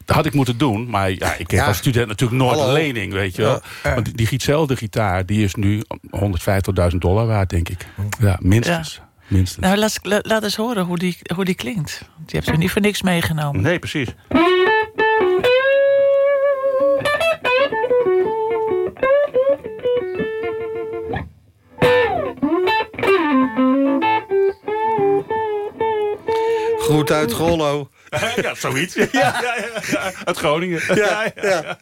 Dat had ik moeten doen, maar ja, ik kreeg Ja. als student natuurlijk nooit Hallo. lening, weet je wel. Want die, gitaar, die is nu 150.000 dollar waard, denk ik. Ja, minstens. minstens. Nou, laat, la- laat eens horen hoe die, hoe die klinkt. Die hebt u niet voor niks meegenomen. Nee, precies. Goed uit Gollo. ja, zoiets. Ja, ja, ja, ja. Uit Groningen. Ja, ja.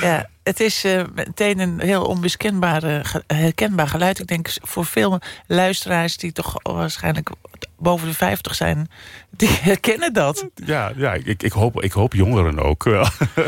Ja, het is eh, meteen een heel onmiskenbaar, ge- herkenbaar geluid. Ik denk voor veel luisteraars die toch waarschijnlijk boven de 50 zijn, die herkennen dat. Ja, ja ik, ik, hoop, ik hoop jongeren ook.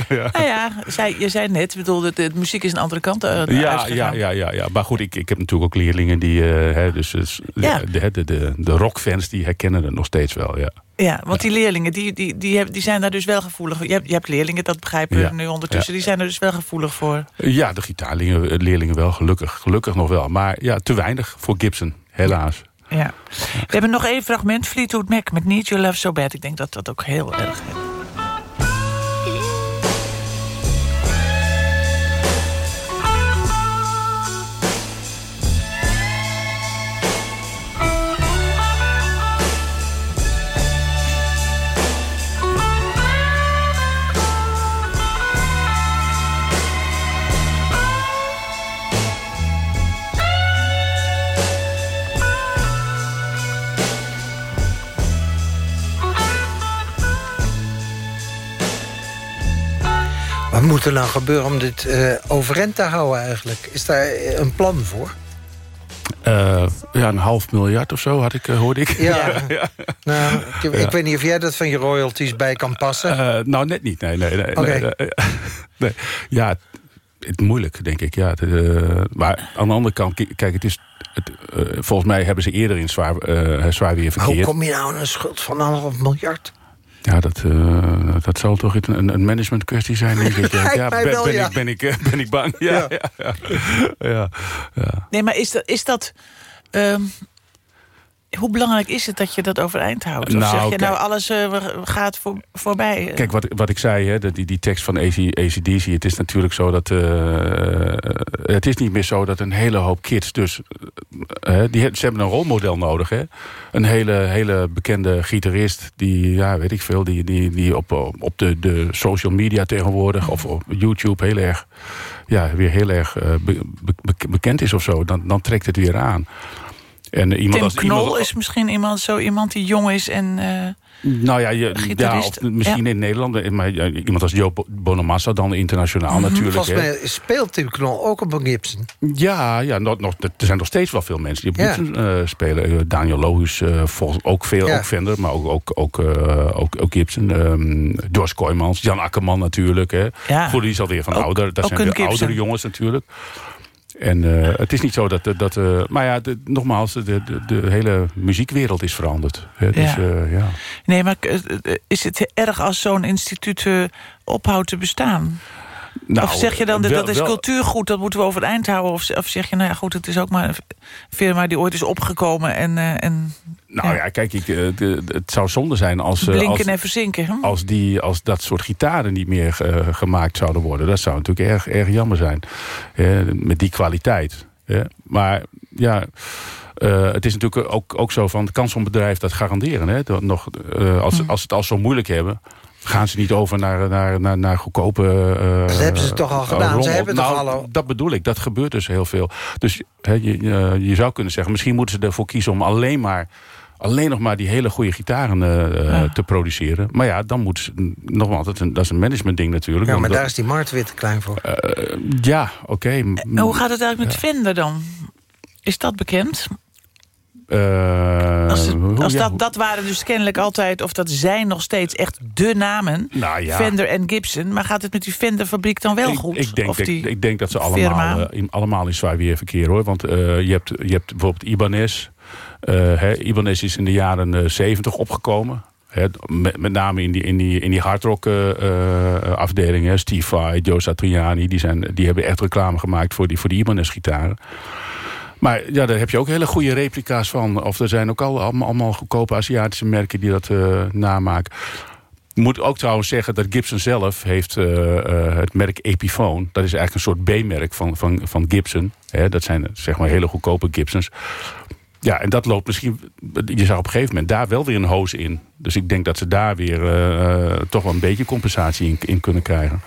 ja. Nou ja, zei, je zei net, bedoel, de, de muziek is een andere kant uh, Ja, ja, ja, ja, ja. Maar goed, ik, ik heb natuurlijk ook leerlingen die... eh, hè, dus, dus Ja. de, de, de, de rockfans die herkennen het nog steeds wel, ja. Ja, want die leerlingen die, die, die, die zijn daar dus wel gevoelig Je hebt, je hebt leerlingen, dat begrijpen we Ja, nu ondertussen. ja. Die zijn er dus wel gevoelig voor. Ja, de gitaarleerlingen leerlingen wel, gelukkig. Gelukkig nog wel. Maar ja, te weinig voor Gibson, helaas. Ja. We hebben nog één fragment, Fleetwood Mac met Need Your Love So Bad. Ik denk dat dat ook heel erg... Wat moet er nou gebeuren om dit eh, overeind te houden eigenlijk? Is daar eh, een plan voor? Eh, ja, een half miljard of zo had ik, hoorde ik. Ja. Nou, ik, ik Ja. weet niet of jij dat van je royalties bij kan passen. Nou, net niet. Nee, nee, nee. Oké. nee. Ja, het, moeilijk, denk ik. Ja, het, maar aan de andere kant, kijk, het is... Het, volgens mij hebben ze eerder in zwaar, zwaar weer Maar hoe verkeerd. kom je nou aan een schuld van anderhalf miljard? Ja, dat, eh, dat zal toch een, een management kwestie zijn, denk ik. Ja, ben, wel, ben ja. ik, ben, ik, eh, ben ik bang? Ja, ja. ja, ja, ja. Nee, maar is dat... Is dat ehm, hoe belangrijk is het dat je dat overeind houdt? Of Nou, zeg je nou, alles eh, gaat voor, voorbij? eh? Kijk, wat, wat ik zei, hè, die, die tekst van AC, ACDC... het is natuurlijk zo dat... eh, het is niet meer zo dat een hele hoop kids dus... die, ze hebben een rolmodel nodig, hè. Een hele, hele bekende gitarist die, ja, weet ik veel... die, die, die op, op de, de social media tegenwoordig... of op YouTube heel erg... ja, weer heel erg be- be- bekend is of zo. Dan, dan trekt het weer aan. En, eh, iemand Tim als, Knol iemand, is misschien iemand, zo iemand die jong is en... eh, Nou ja, je, ja of misschien Ja. in Nederland. Maar ja, iemand als Joe Bo- Bonamassa dan internationaal natuurlijk. Volgens mij speelt Tim Knol ook op een Gibson. Ja, ja nog, nog, er zijn nog steeds wel veel mensen die op Ja. Gibson eh, spelen. Eh, Daniel Lohus, eh volgens ook veel, Ja. ook Fender, maar ook, ook, ook, eh, ook, ook Gibson. Ehm George Kooijmans, Jan Akkerman natuurlijk. Hè. Ja. Goed, die is alweer van Ook- ouder. Dat ook zijn de oudere jongens natuurlijk. En eh, het is niet zo dat... dat eh, maar ja, de- nogmaals, de, de, de hele muziekwereld is veranderd. Hè. Dus, Ja. eh, ja. Nee, maar is het erg als zo'n instituut ophoudt te bestaan? Nou, of zeg je dan, dat, wel- is cultuurgoed, dat moeten we overeind houden? Of, of zeg je, nou ja, goed, het is ook maar een firma die ooit is opgekomen... en, eh, en Nou ja, kijk, ik, eh, de- het zou zonde zijn als, eh, blinken als, en verzinken. Als, die, als dat soort gitaren niet meer gemaakt zouden worden. Dat zou natuurlijk erg, erg jammer zijn. Eh, met die kwaliteit. Maar ja... het is natuurlijk ook, ook zo van, kan zo'n bedrijf dat garanderen? Hè? Dat nog, als, als ze het al zo moeilijk hebben, gaan ze niet over naar, naar, naar, naar goedkope... eh, Dat hebben ze toch al eh, gedaan? Ze hebben toch Nou, al- Dat bedoel ik, dat gebeurt dus heel veel. Dus hè, je, je, zou kunnen zeggen, misschien moeten ze ervoor kiezen om alleen maar alleen nog maar die hele goede gitaren eh, eh, Ja. te produceren. Maar ja, dan moet ze, nogmaals, dat is een, dat is een management ding natuurlijk. Ja, maar Omdat- daar is die markt weer te klein voor. eh, ja, oké. Hoe gaat het eigenlijk met Fender dan? Is dat bekend? Eh, Als, het- hoe- als ja, dat, dat waren dus kennelijk altijd, of dat zijn nog steeds echt de namen. Nou ja. Fender en Gibson. Maar gaat het met die Fender-fabriek dan wel goed? Ik denk, of die ik denk dat ze allemaal, eh, in, allemaal in zwaar weer verkeer hoor. Want eh, je, hebt, je hebt bijvoorbeeld Ibanez. Hè, Ibanez is in de jaren eh, 70 opgekomen. Met, met name in die, in die, in die hardrock afdeling. hè. Steve Vai, Joe Satriani. Die, zijn, die hebben echt reclame gemaakt voor die, voor die Ibanez gitaren. Maar ja, daar heb je ook hele goede replica's van. Of er zijn ook al, allemaal, goedkope Aziatische merken die dat eh, namaken. Ik moet ook trouwens zeggen dat Gibson zelf heeft eh, eh, het merk Epiphone. Dat is eigenlijk een soort B-merk van, van, van Gibson. Dat zijn zeg maar hele goedkope Gibsons. Ja, en dat loopt misschien... Je zag op een gegeven moment daar wel weer een hoos in. Dus ik denk dat ze daar weer toch wel een beetje compensatie in, in kunnen krijgen.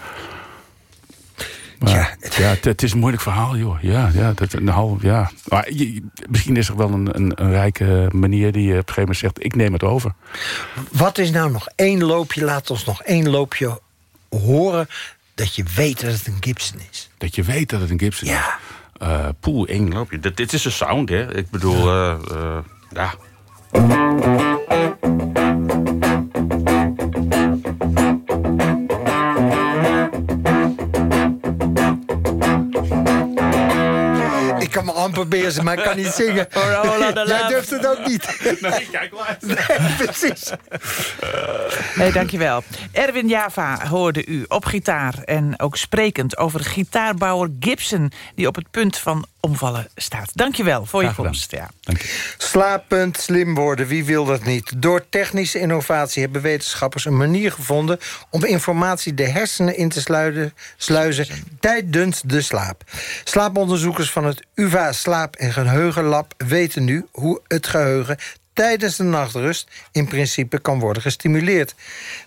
Maar, ja, het, het is een moeilijk verhaal, joh. Ja, ja, dat, een half, ja. Maar je- misschien is er wel een, een, een rijke manier die eh, op een gegeven moment zegt... ik neem het over. Wat is nou nog één loopje? Laat ons nog één loopje horen... dat je weet dat het een Gibson is. Dat je weet dat het een Gibson is. Uh, poeh, één loopje. Dit, dit is een sound, hè. Ik bedoel, eh, eh, ja. Me beheersen, maar ik kan niet zingen. Jij durft het ook niet. Nee, kijk maar. Nee, precies. Nee, dankjewel. Erwin Java hoorde u op gitaar en ook sprekend over gitaarbouwer Gibson... die op het punt van omvallen staat. Dankjewel voor je Graag komst. Ja. Slaappunt, slim worden, wie wil dat niet? Door technische innovatie hebben wetenschappers een manier gevonden... om informatie de hersenen in te sluiden, sluizen tijdens de slaap. Slaaponderzoekers van het UvA Slaap- en Geheugenlab weten nu... hoe het geheugen tijdens de nachtrust in principe kan worden gestimuleerd.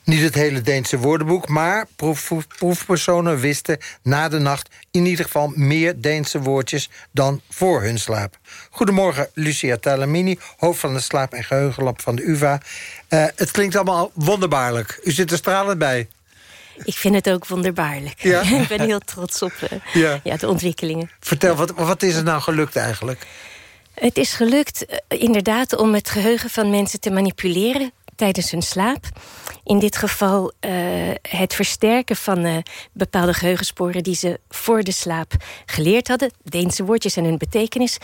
Niet het hele Deense woordenboek, maar proef, proefpersonen wisten na de nacht in ieder geval meer Deense woordjes dan voor hun slaap. Goedemorgen, Lucia Talamini, hoofd van het Slaap- en Geheugenlab van de UvA. Eh, het klinkt allemaal wonderbaarlijk. U zit er stralend bij. Ik vind het ook wonderbaarlijk. Ja? ik ben heel trots op eh, Ja. ja, de ontwikkelingen. Vertel, wat, wat is er nou gelukt eigenlijk? Het is gelukt eh, inderdaad om het geheugen van mensen te manipuleren tijdens hun slaap. In dit geval eh, het versterken van eh, bepaalde geheugensporen die ze voor de slaap geleerd hadden. Deense woordjes en hun betekenis.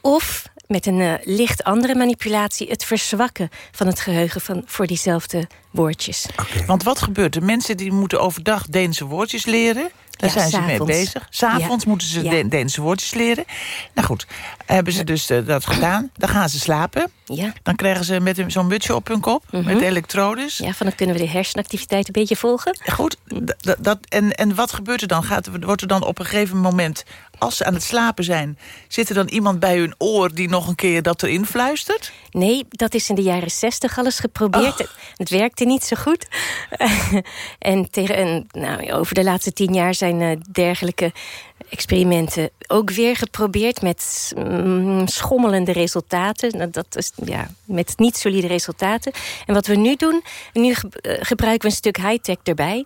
Of met een licht andere manipulatie het verzwakken van het geheugen van, voor diezelfde woordjes. Want wat gebeurt er? Mensen die moeten overdag Deense woordjes leren. Daar Ja, zijn ze mee bezig. S'avonds Ja. moeten ze Ja. De- Deense woordjes leren. Nou goed, hebben ze dus eh, dat gedaan. Dan gaan ze slapen. Ja. Dan krijgen ze met zo'n mutsje op hun kop. Met elektrodes. Ja, van dan kunnen we de hersenactiviteit een beetje volgen. Goed, dat, en, en wat gebeurt er dan? Gaat, wordt er dan op een gegeven moment, als ze aan het slapen zijn... zit er dan iemand bij hun oor die nog een keer dat erin fluistert? Nee, dat is in de jaren zestig alles geprobeerd. Het, het werkte niet zo goed. en tegen nou, over de laatste tien jaar zijn eh, dergelijke experimenten ook weer geprobeerd met mm, schommelende resultaten. Nou, Dat is, ja, met niet solide resultaten. En wat we nu doen, nu eh, gebruiken we een stuk high-tech erbij.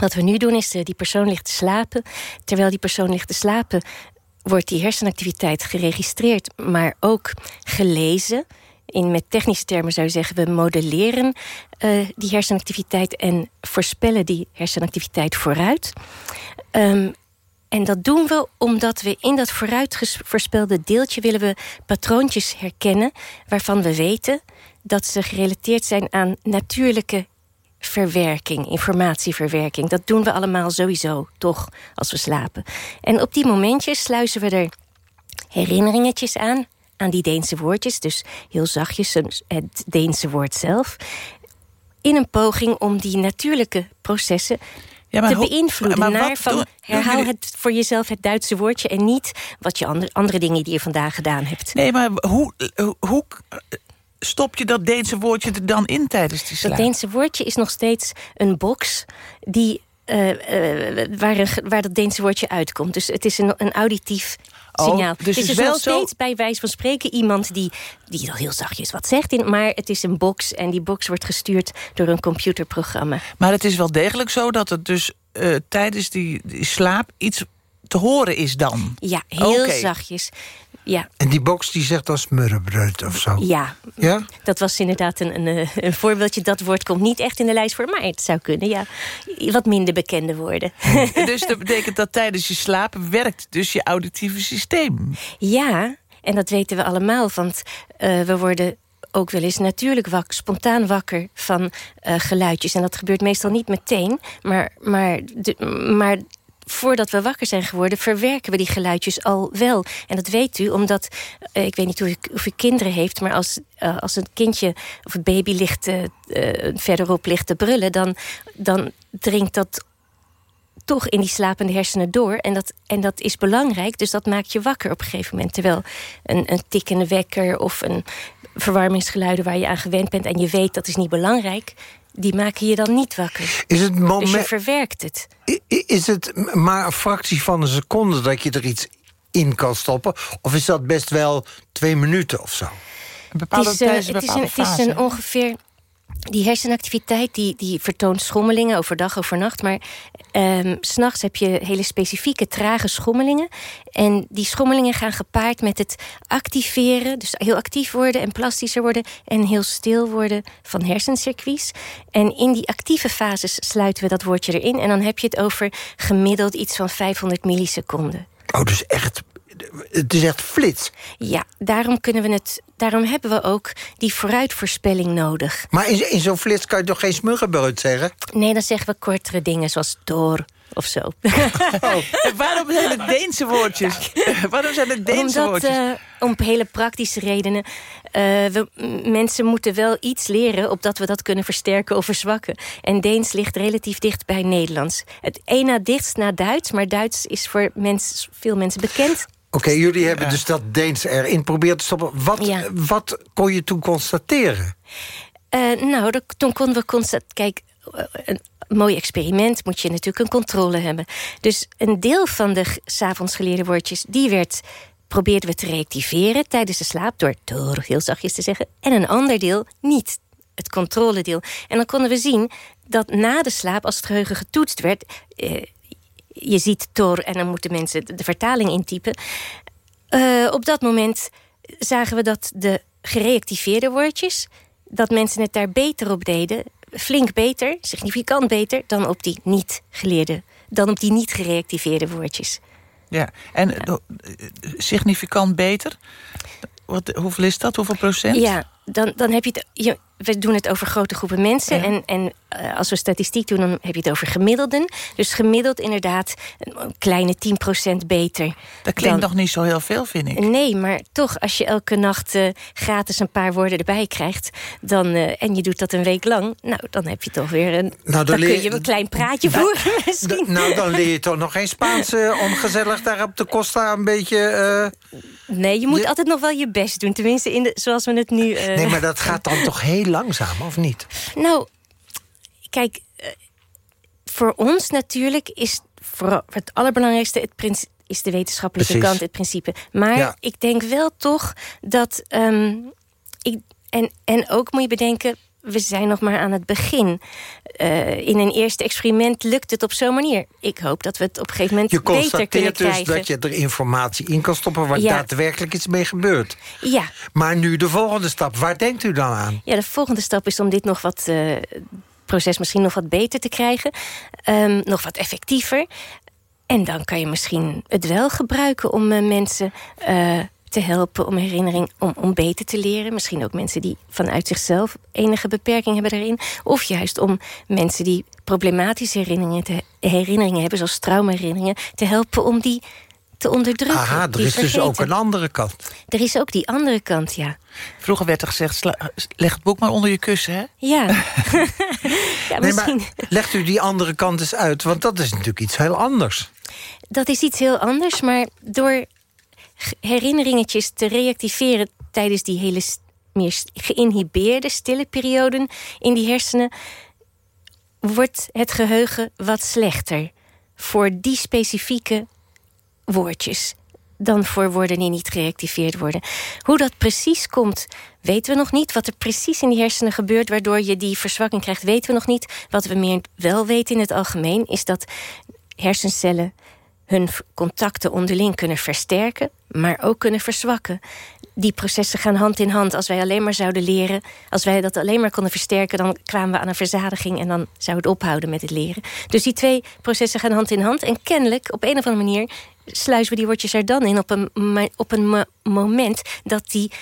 Wat we nu doen is, eh, die persoon ligt te slapen. Terwijl die persoon ligt te slapen, wordt die hersenactiviteit geregistreerd, maar ook gelezen. In, met technische termen zou je zeggen, we modelleren eh, die hersenactiviteit en voorspellen die hersenactiviteit vooruit. Ehm, en dat doen we omdat we in dat vooruit voorspelde deeltje willen we patroontjes herkennen waarvan we weten dat ze gerelateerd zijn aan natuurlijke verwerking, informatieverwerking. Dat doen we allemaal sowieso, toch, als we slapen. En op die momentjes sluizen we er herinneringetjes aan, aan die Deense woordjes. Dus heel zachtjes het Deense woord zelf. In een poging om die natuurlijke processen Ja, te beïnvloeden. maar naar van, doen- herhaal het voor jezelf het Duitse woordje... en niet wat je andere, andere dingen die je vandaag gedaan hebt. Nee, maar hoe, hoe, stop je dat Deense woordje er dan in tijdens die slaap? Dat Deense woordje is nog steeds een box die, eh, waar, waar dat Deense woordje uitkomt. Dus het is een, een auditief signaal. dus Dus het is wel nog zo- steeds bij wijze van spreken iemand die, die al heel zachtjes wat zegt. In, maar het is een box en die box wordt gestuurd door een computerprogramma. Maar het is wel degelijk zo dat het dus eh, tijdens die, die slaap iets te horen is dan. Ja, heel zachtjes. Ja. En die box die zegt dan smurrebreut of zo? Ja. Ja? Dat was inderdaad een, een, eh, een voorbeeldje. Dat woord komt niet echt in de lijst voor, maar het zou kunnen, ja. Wat minder bekende woorden. Dus dat betekent dat tijdens je slapen werkt dus je auditieve systeem. Ja, en dat weten we allemaal, want uh, we worden ook wel eens natuurlijk wakker, spontaan wakker van uh, geluidjes. En dat gebeurt meestal niet meteen, maar, maar, de, maar voordat we wakker zijn geworden, verwerken we die geluidjes al wel. En dat weet u, omdat, uh, ik weet niet u, of u kinderen heeft, maar als, uh, als een kindje of een baby ligt uh, verderop ligt te brullen, dan, dan dringt dat toch in die slapende hersenen door. En dat, en dat is belangrijk, dus dat maakt je wakker op een gegeven moment. Terwijl een, een tikkende wekker of een verwarmingsgeluiden waar je aan gewend bent en je weet dat is niet belangrijk, die maken je dan niet wakker. Is het moment... Dus je verwerkt het. Is het maar een fractie van een seconde dat je er iets in kan stoppen? Of is dat best wel twee minuten of zo? Bepaalde het is, uh, het, is een, het is een ongeveer die hersenactiviteit die, die vertoont schommelingen overdag, overnacht. Maar um, s'nachts heb je hele specifieke trage schommelingen. En die schommelingen gaan gepaard met het activeren. Dus heel actief worden en plastischer worden. En heel stil worden van hersencircuits. En in die actieve fases sluiten we dat woordje erin. En dan heb je het over gemiddeld iets van 500 milliseconden. Oh, dus echt het is echt flits. Ja, daarom, kunnen we het, daarom hebben we ook die vooruitvoorspelling nodig. Maar in, in zo'n flits kan je toch geen smuggelbreut zeggen? Nee, dan zeggen we kortere dingen zoals door of zo. Oh. Waarom zijn het Deense woordjes? Waarom zijn het Deense Omdat, woordjes? Uh, om hele praktische redenen. Uh, we, mensen moeten wel iets leren... opdat we dat kunnen versterken of verzwakken. En Deens ligt relatief dicht bij Nederlands. Het één na dichtst na Duits... maar Duits is voor mens, veel mensen bekend. Oké, okay, jullie hebben dus dat Deens erin proberen te stoppen. Wat, ja. wat kon je toen constateren? Uh, nou, dat, toen konden we constateren... Kijk, een mooi experiment moet je natuurlijk een controle hebben. Dus een deel van de s'avonds geleerde woordjes... die werd, probeerden we te reactiveren tijdens de slaap... door, door heel zachtjes te zeggen. En een ander deel niet, het controledeel. En dan konden we zien dat na de slaap, als het geheugen getoetst werd... Uh, je ziet Tor en dan moeten mensen de vertaling intypen. Uh, op dat moment zagen we dat de gereactiveerde woordjes... dat mensen het daar beter op deden flink beter, significant beter... dan op die niet geleerde, dan op die niet gereactiveerde woordjes. Ja, en ja. significant beter? Wat, hoeveel is dat? Hoeveel procent? Ja, dan, dan heb je het... We doen het over grote groepen mensen. Ja. En, en uh, als we statistiek doen, dan heb je het over gemiddelden. Dus gemiddeld inderdaad een kleine 10% beter. Dat klinkt dan... nog niet zo heel veel, vind ik. Nee, maar toch, als je elke nacht uh, gratis een paar woorden erbij krijgt... Dan, uh, en je doet dat een week lang, nou, dan heb je toch weer een... Nou, dan, dan kun je een klein praatje voeren misschien. Nou, dan leer je toch nog geen Spaans om gezellig daar op de Costa een beetje... Nee, je moet je... altijd nog wel je best doen. Tenminste, in de, zoals we het nu... Nee, maar dat gaat dan toch heel langzaam, of niet? Nou, kijk, voor ons natuurlijk is voor het allerbelangrijkste... het is de wetenschappelijke Precies. kant, het principe. Maar ja. ik denk wel toch dat... Um, ik, en, en ook moet je bedenken, we zijn nog maar aan het begin. Uh, in een eerste experiment lukt het op zo'n manier. Ik hoop dat we het op een gegeven moment beter kunnen dus krijgen. dat je er informatie in kan stoppen... waar ja. daadwerkelijk iets mee gebeurt. Ja. Maar nu de volgende stap. Waar denkt u dan aan? Ja, de volgende stap is om dit nog wat... Uh, proces misschien nog wat beter te krijgen. Um, nog wat effectiever. En dan kan je misschien het wel gebruiken om uh, mensen... te helpen om herinnering om, om beter te leren. Misschien ook mensen die vanuit zichzelf enige beperking hebben daarin. Of juist om mensen die problematische herinneringen, te, herinneringen hebben... zoals traumaherinneringen, te helpen om die te onderdrukken. Aha, er is vergeten. dus ook een andere kant. Er is ook die andere kant, ja. Vroeger werd er gezegd, leg het boek maar onder je kussen, hè? Ja. ja nee, maar legt u die andere kant eens uit, want dat is natuurlijk iets heel anders. Dat is iets heel anders, maar door herinneringetjes te reactiveren tijdens die hele meer geïnhibeerde stille perioden in die hersenen, wordt het geheugen wat slechter voor die specifieke woordjes dan voor woorden die niet gereactiveerd worden. Hoe dat precies komt, weten we nog niet. Wat er precies in die hersenen gebeurt... waardoor je die verzwakking krijgt, weten we nog niet. Wat we meer wel weten in het algemeen... is dat hersencellen hun contacten onderling kunnen versterken, maar ook kunnen verzwakken. Die processen gaan hand in hand. Als wij alleen maar zouden leren, als wij dat alleen maar konden versterken, dan kwamen we aan een verzadiging en dan zou het ophouden met het leren. Dus die twee processen gaan hand in hand. En kennelijk, op een of andere manier, sluizen we die woordjes er dan in op een, op een mo- moment dat die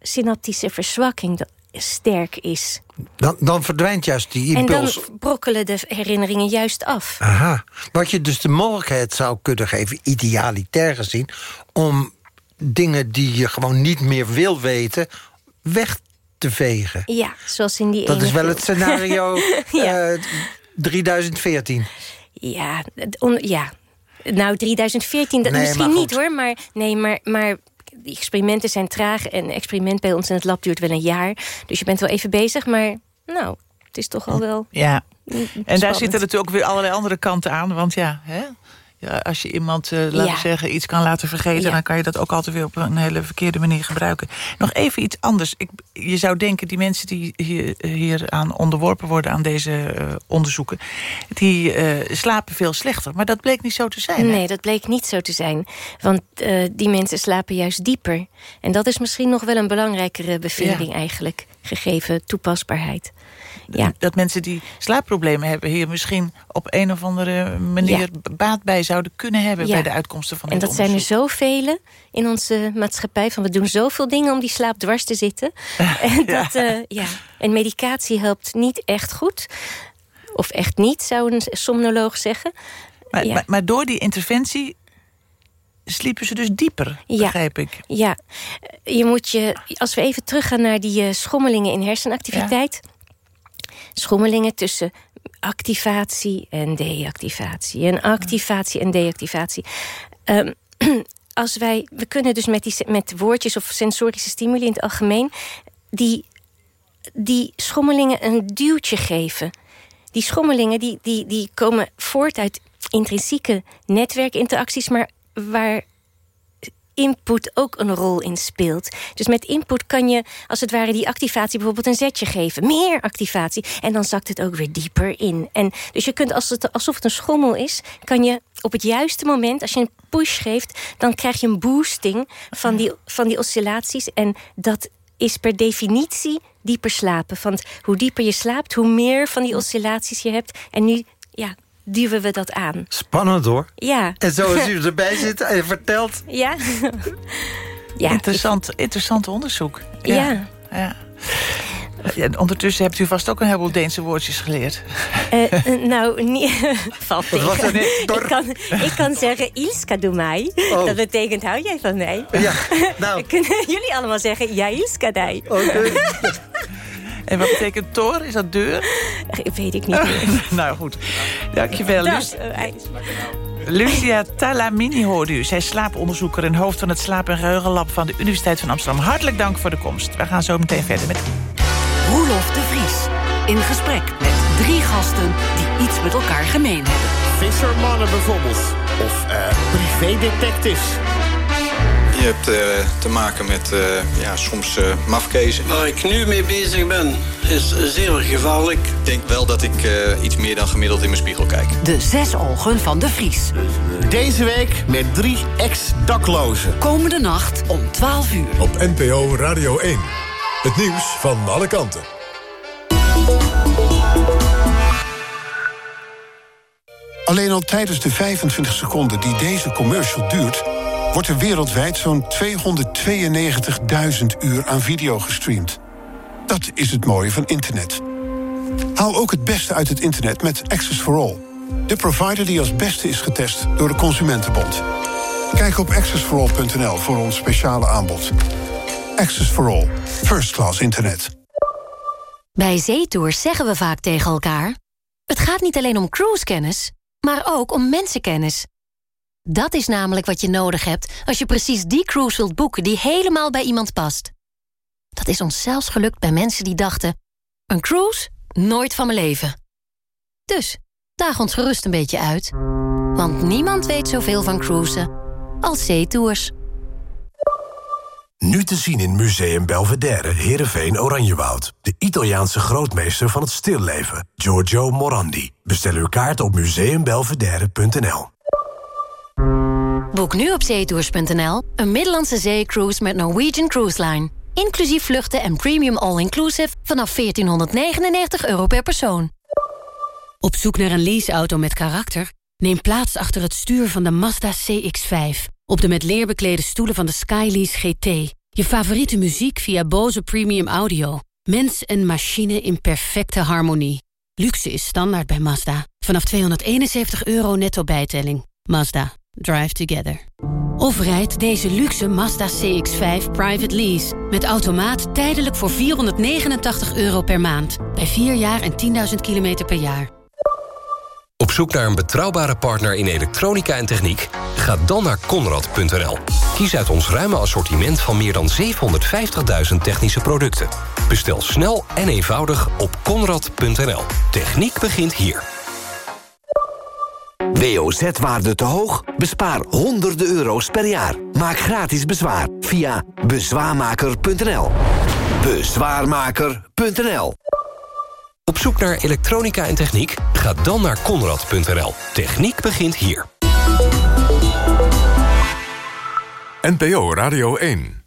synaptische verzwakking sterk is. Dan, dan verdwijnt juist die En dan impuls. brokkelen de herinneringen juist af. Aha. Wat je dus de mogelijkheid zou kunnen geven, idealitair gezien... om dingen die je gewoon niet meer wil weten, weg te vegen. Ja, zoals in die Dat is wel film. het scenario ja. eh, 3014. Ja, on- ja. Nou, 2014, dat Nee, misschien niet hoor. Maar, nee, maar, maar die experimenten zijn traag. En een experiment bij ons in het lab duurt wel een jaar. Dus je bent wel even bezig. Maar nou, het is toch al wel... Ja. En daar zitten natuurlijk ook weer allerlei andere kanten aan. Want ja, hè? Ja, als je iemand, eh, laten Ja. zeggen, iets kan laten vergeten... Ja. dan kan je dat ook altijd weer op een hele verkeerde manier gebruiken. Nog even iets anders. Ik, je zou denken, die mensen die hier, hier aan onderworpen worden... aan deze eh, onderzoeken, die eh, slapen veel slechter. Maar dat bleek niet zo te zijn. hè? Nee, dat bleek niet zo te zijn. Want die mensen slapen juist dieper. En dat is misschien nog wel een belangrijkere bevinding eigenlijk. Gegeven toepasbaarheid. Ja. Dat mensen die slaapproblemen hebben... hier misschien op een of andere manier baat bij zouden kunnen hebben... Ja. bij de uitkomsten van En dit dat zijn er zoveel in onze maatschappij. Van we doen zoveel dingen om die slaap dwars te zitten. en, dat, eh, ja. en medicatie helpt niet echt goed. Of echt niet, zou een somnoloog zeggen. Maar, maar door die interventie sliepen ze dus dieper, begrijp ik. Ja, je moet je, als we even teruggaan naar die eh, schommelingen in hersenactiviteit. Schommelingen tussen activatie en deactivatie. En activatie en deactivatie. Ehm, als wij, we kunnen dus met, die, met woordjes of sensorische stimuli in het algemeen... die, die schommelingen een duwtje geven. Die schommelingen die, die, die komen voort uit intrinsieke netwerkinteracties... maar waar input ook een rol in speelt. Dus met input kan je als het ware die activatie bijvoorbeeld een zetje geven. Meer activatie. En dan zakt het ook weer dieper in. En dus je kunt, als het, alsof het een schommel is... kan je op het juiste moment, als je een push geeft... dan krijg je een boosting van die, van die oscillaties. En dat is per definitie dieper slapen. Want hoe dieper je slaapt, hoe meer van die oscillaties je hebt. En nu, ja, duwen we dat aan. Spannend hoor. Ja. En zo als u erbij zit en vertelt... Ja. ja. Interessant, interessant onderzoek. Ja. ja. En ondertussen hebt u vast ook een heleboel Deense woordjes geleerd. Eh, eh, nou, niet, valt tegen. ik, kan, ik kan zeggen, Ilska doe mij. Oh. Dat betekent, hou jij van mij? Ja, nou. Kunnen jullie allemaal zeggen, ja, Ilska dij. En wat betekent tor? Is dat deur? Weet ik niet meer. nou goed, dankjewel. Luc- eh. Lucia Talamini hoorde u. Zij is slaaponderzoeker en hoofd van het slaap- en geheugenlab... van de Universiteit van Amsterdam. Hartelijk dank voor de komst. We gaan zo meteen verder met... Roelof de Vries. In gesprek met drie gasten die iets met elkaar gemeen hebben. Vissermannen bijvoorbeeld. Of eh privédetectives. Je hebt eh, te maken met eh, ja, soms eh mafkezen. Waar ik nu mee bezig ben, is zeer gevaarlijk. Ik denk wel dat ik eh, iets meer dan gemiddeld in mijn spiegel kijk. De zes ogen van de Vries. Deze week met drie ex-daklozen. Komende nacht om 12 uur. Op NPO Radio 1. Het nieuws van alle kanten. Alleen al tijdens de 25 seconden die deze commercial duurt... wordt er wereldwijd zo'n 292.000 uur aan video gestreamd. Dat is het mooie van internet. Haal ook het beste uit het internet met Access for All. De provider die als beste is getest door de Consumentenbond. Kijk op accessforall.nl voor ons speciale aanbod. Access for All. First class internet. Bij zeetours zeggen we vaak tegen elkaar... het gaat niet alleen om cruisekennis, maar ook om mensenkennis. Dat is namelijk wat je nodig hebt als je precies die cruise wilt boeken... die helemaal bij iemand past. Dat is ons zelfs gelukt bij mensen die dachten... een cruise? Nooit van mijn leven. Dus, daag ons gerust een beetje uit. Want niemand weet zoveel van cruisen als zeetours. Nu te zien in Museum Belvedere, Heerenveen, Oranjewoud. De Italiaanse grootmeester van het stilleven, Giorgio Morandi. Bestel uw kaart op museumbelvedere.nl. Boek nu op zeetours.nl een Middellandse zeecruise met Norwegian Cruise Line. Inclusief vluchten en premium all-inclusive vanaf 1499 euro per persoon. Op zoek naar een leaseauto met karakter? Neem plaats achter het stuur van de Mazda CX-5. Op de met leer beklede stoelen van de Skylease GT. Je favoriete muziek via Bose Premium Audio. Mens en machine in perfecte harmonie. Luxe is standaard bij Mazda. Vanaf 271 euro netto bijtelling. Mazda. Drive together. Of rijd deze luxe Mazda CX-5 private lease. Met automaat tijdelijk voor 489 euro per maand. Bij 4 jaar en 10.000 kilometer per jaar. Op zoek naar een betrouwbare partner in elektronica en techniek? Ga dan naar Conrad.nl. Kies uit ons ruime assortiment van meer dan 750.000 technische producten. Bestel snel en eenvoudig op Conrad.nl. Techniek begint hier. WOZ-waarde te hoog? Bespaar honderden euro's per jaar. Maak gratis bezwaar via bezwaarmaker.nl. Bezwaarmaker.nl Op zoek naar elektronica en techniek? Ga dan naar Conrad.nl. Techniek begint hier. NPO Radio 1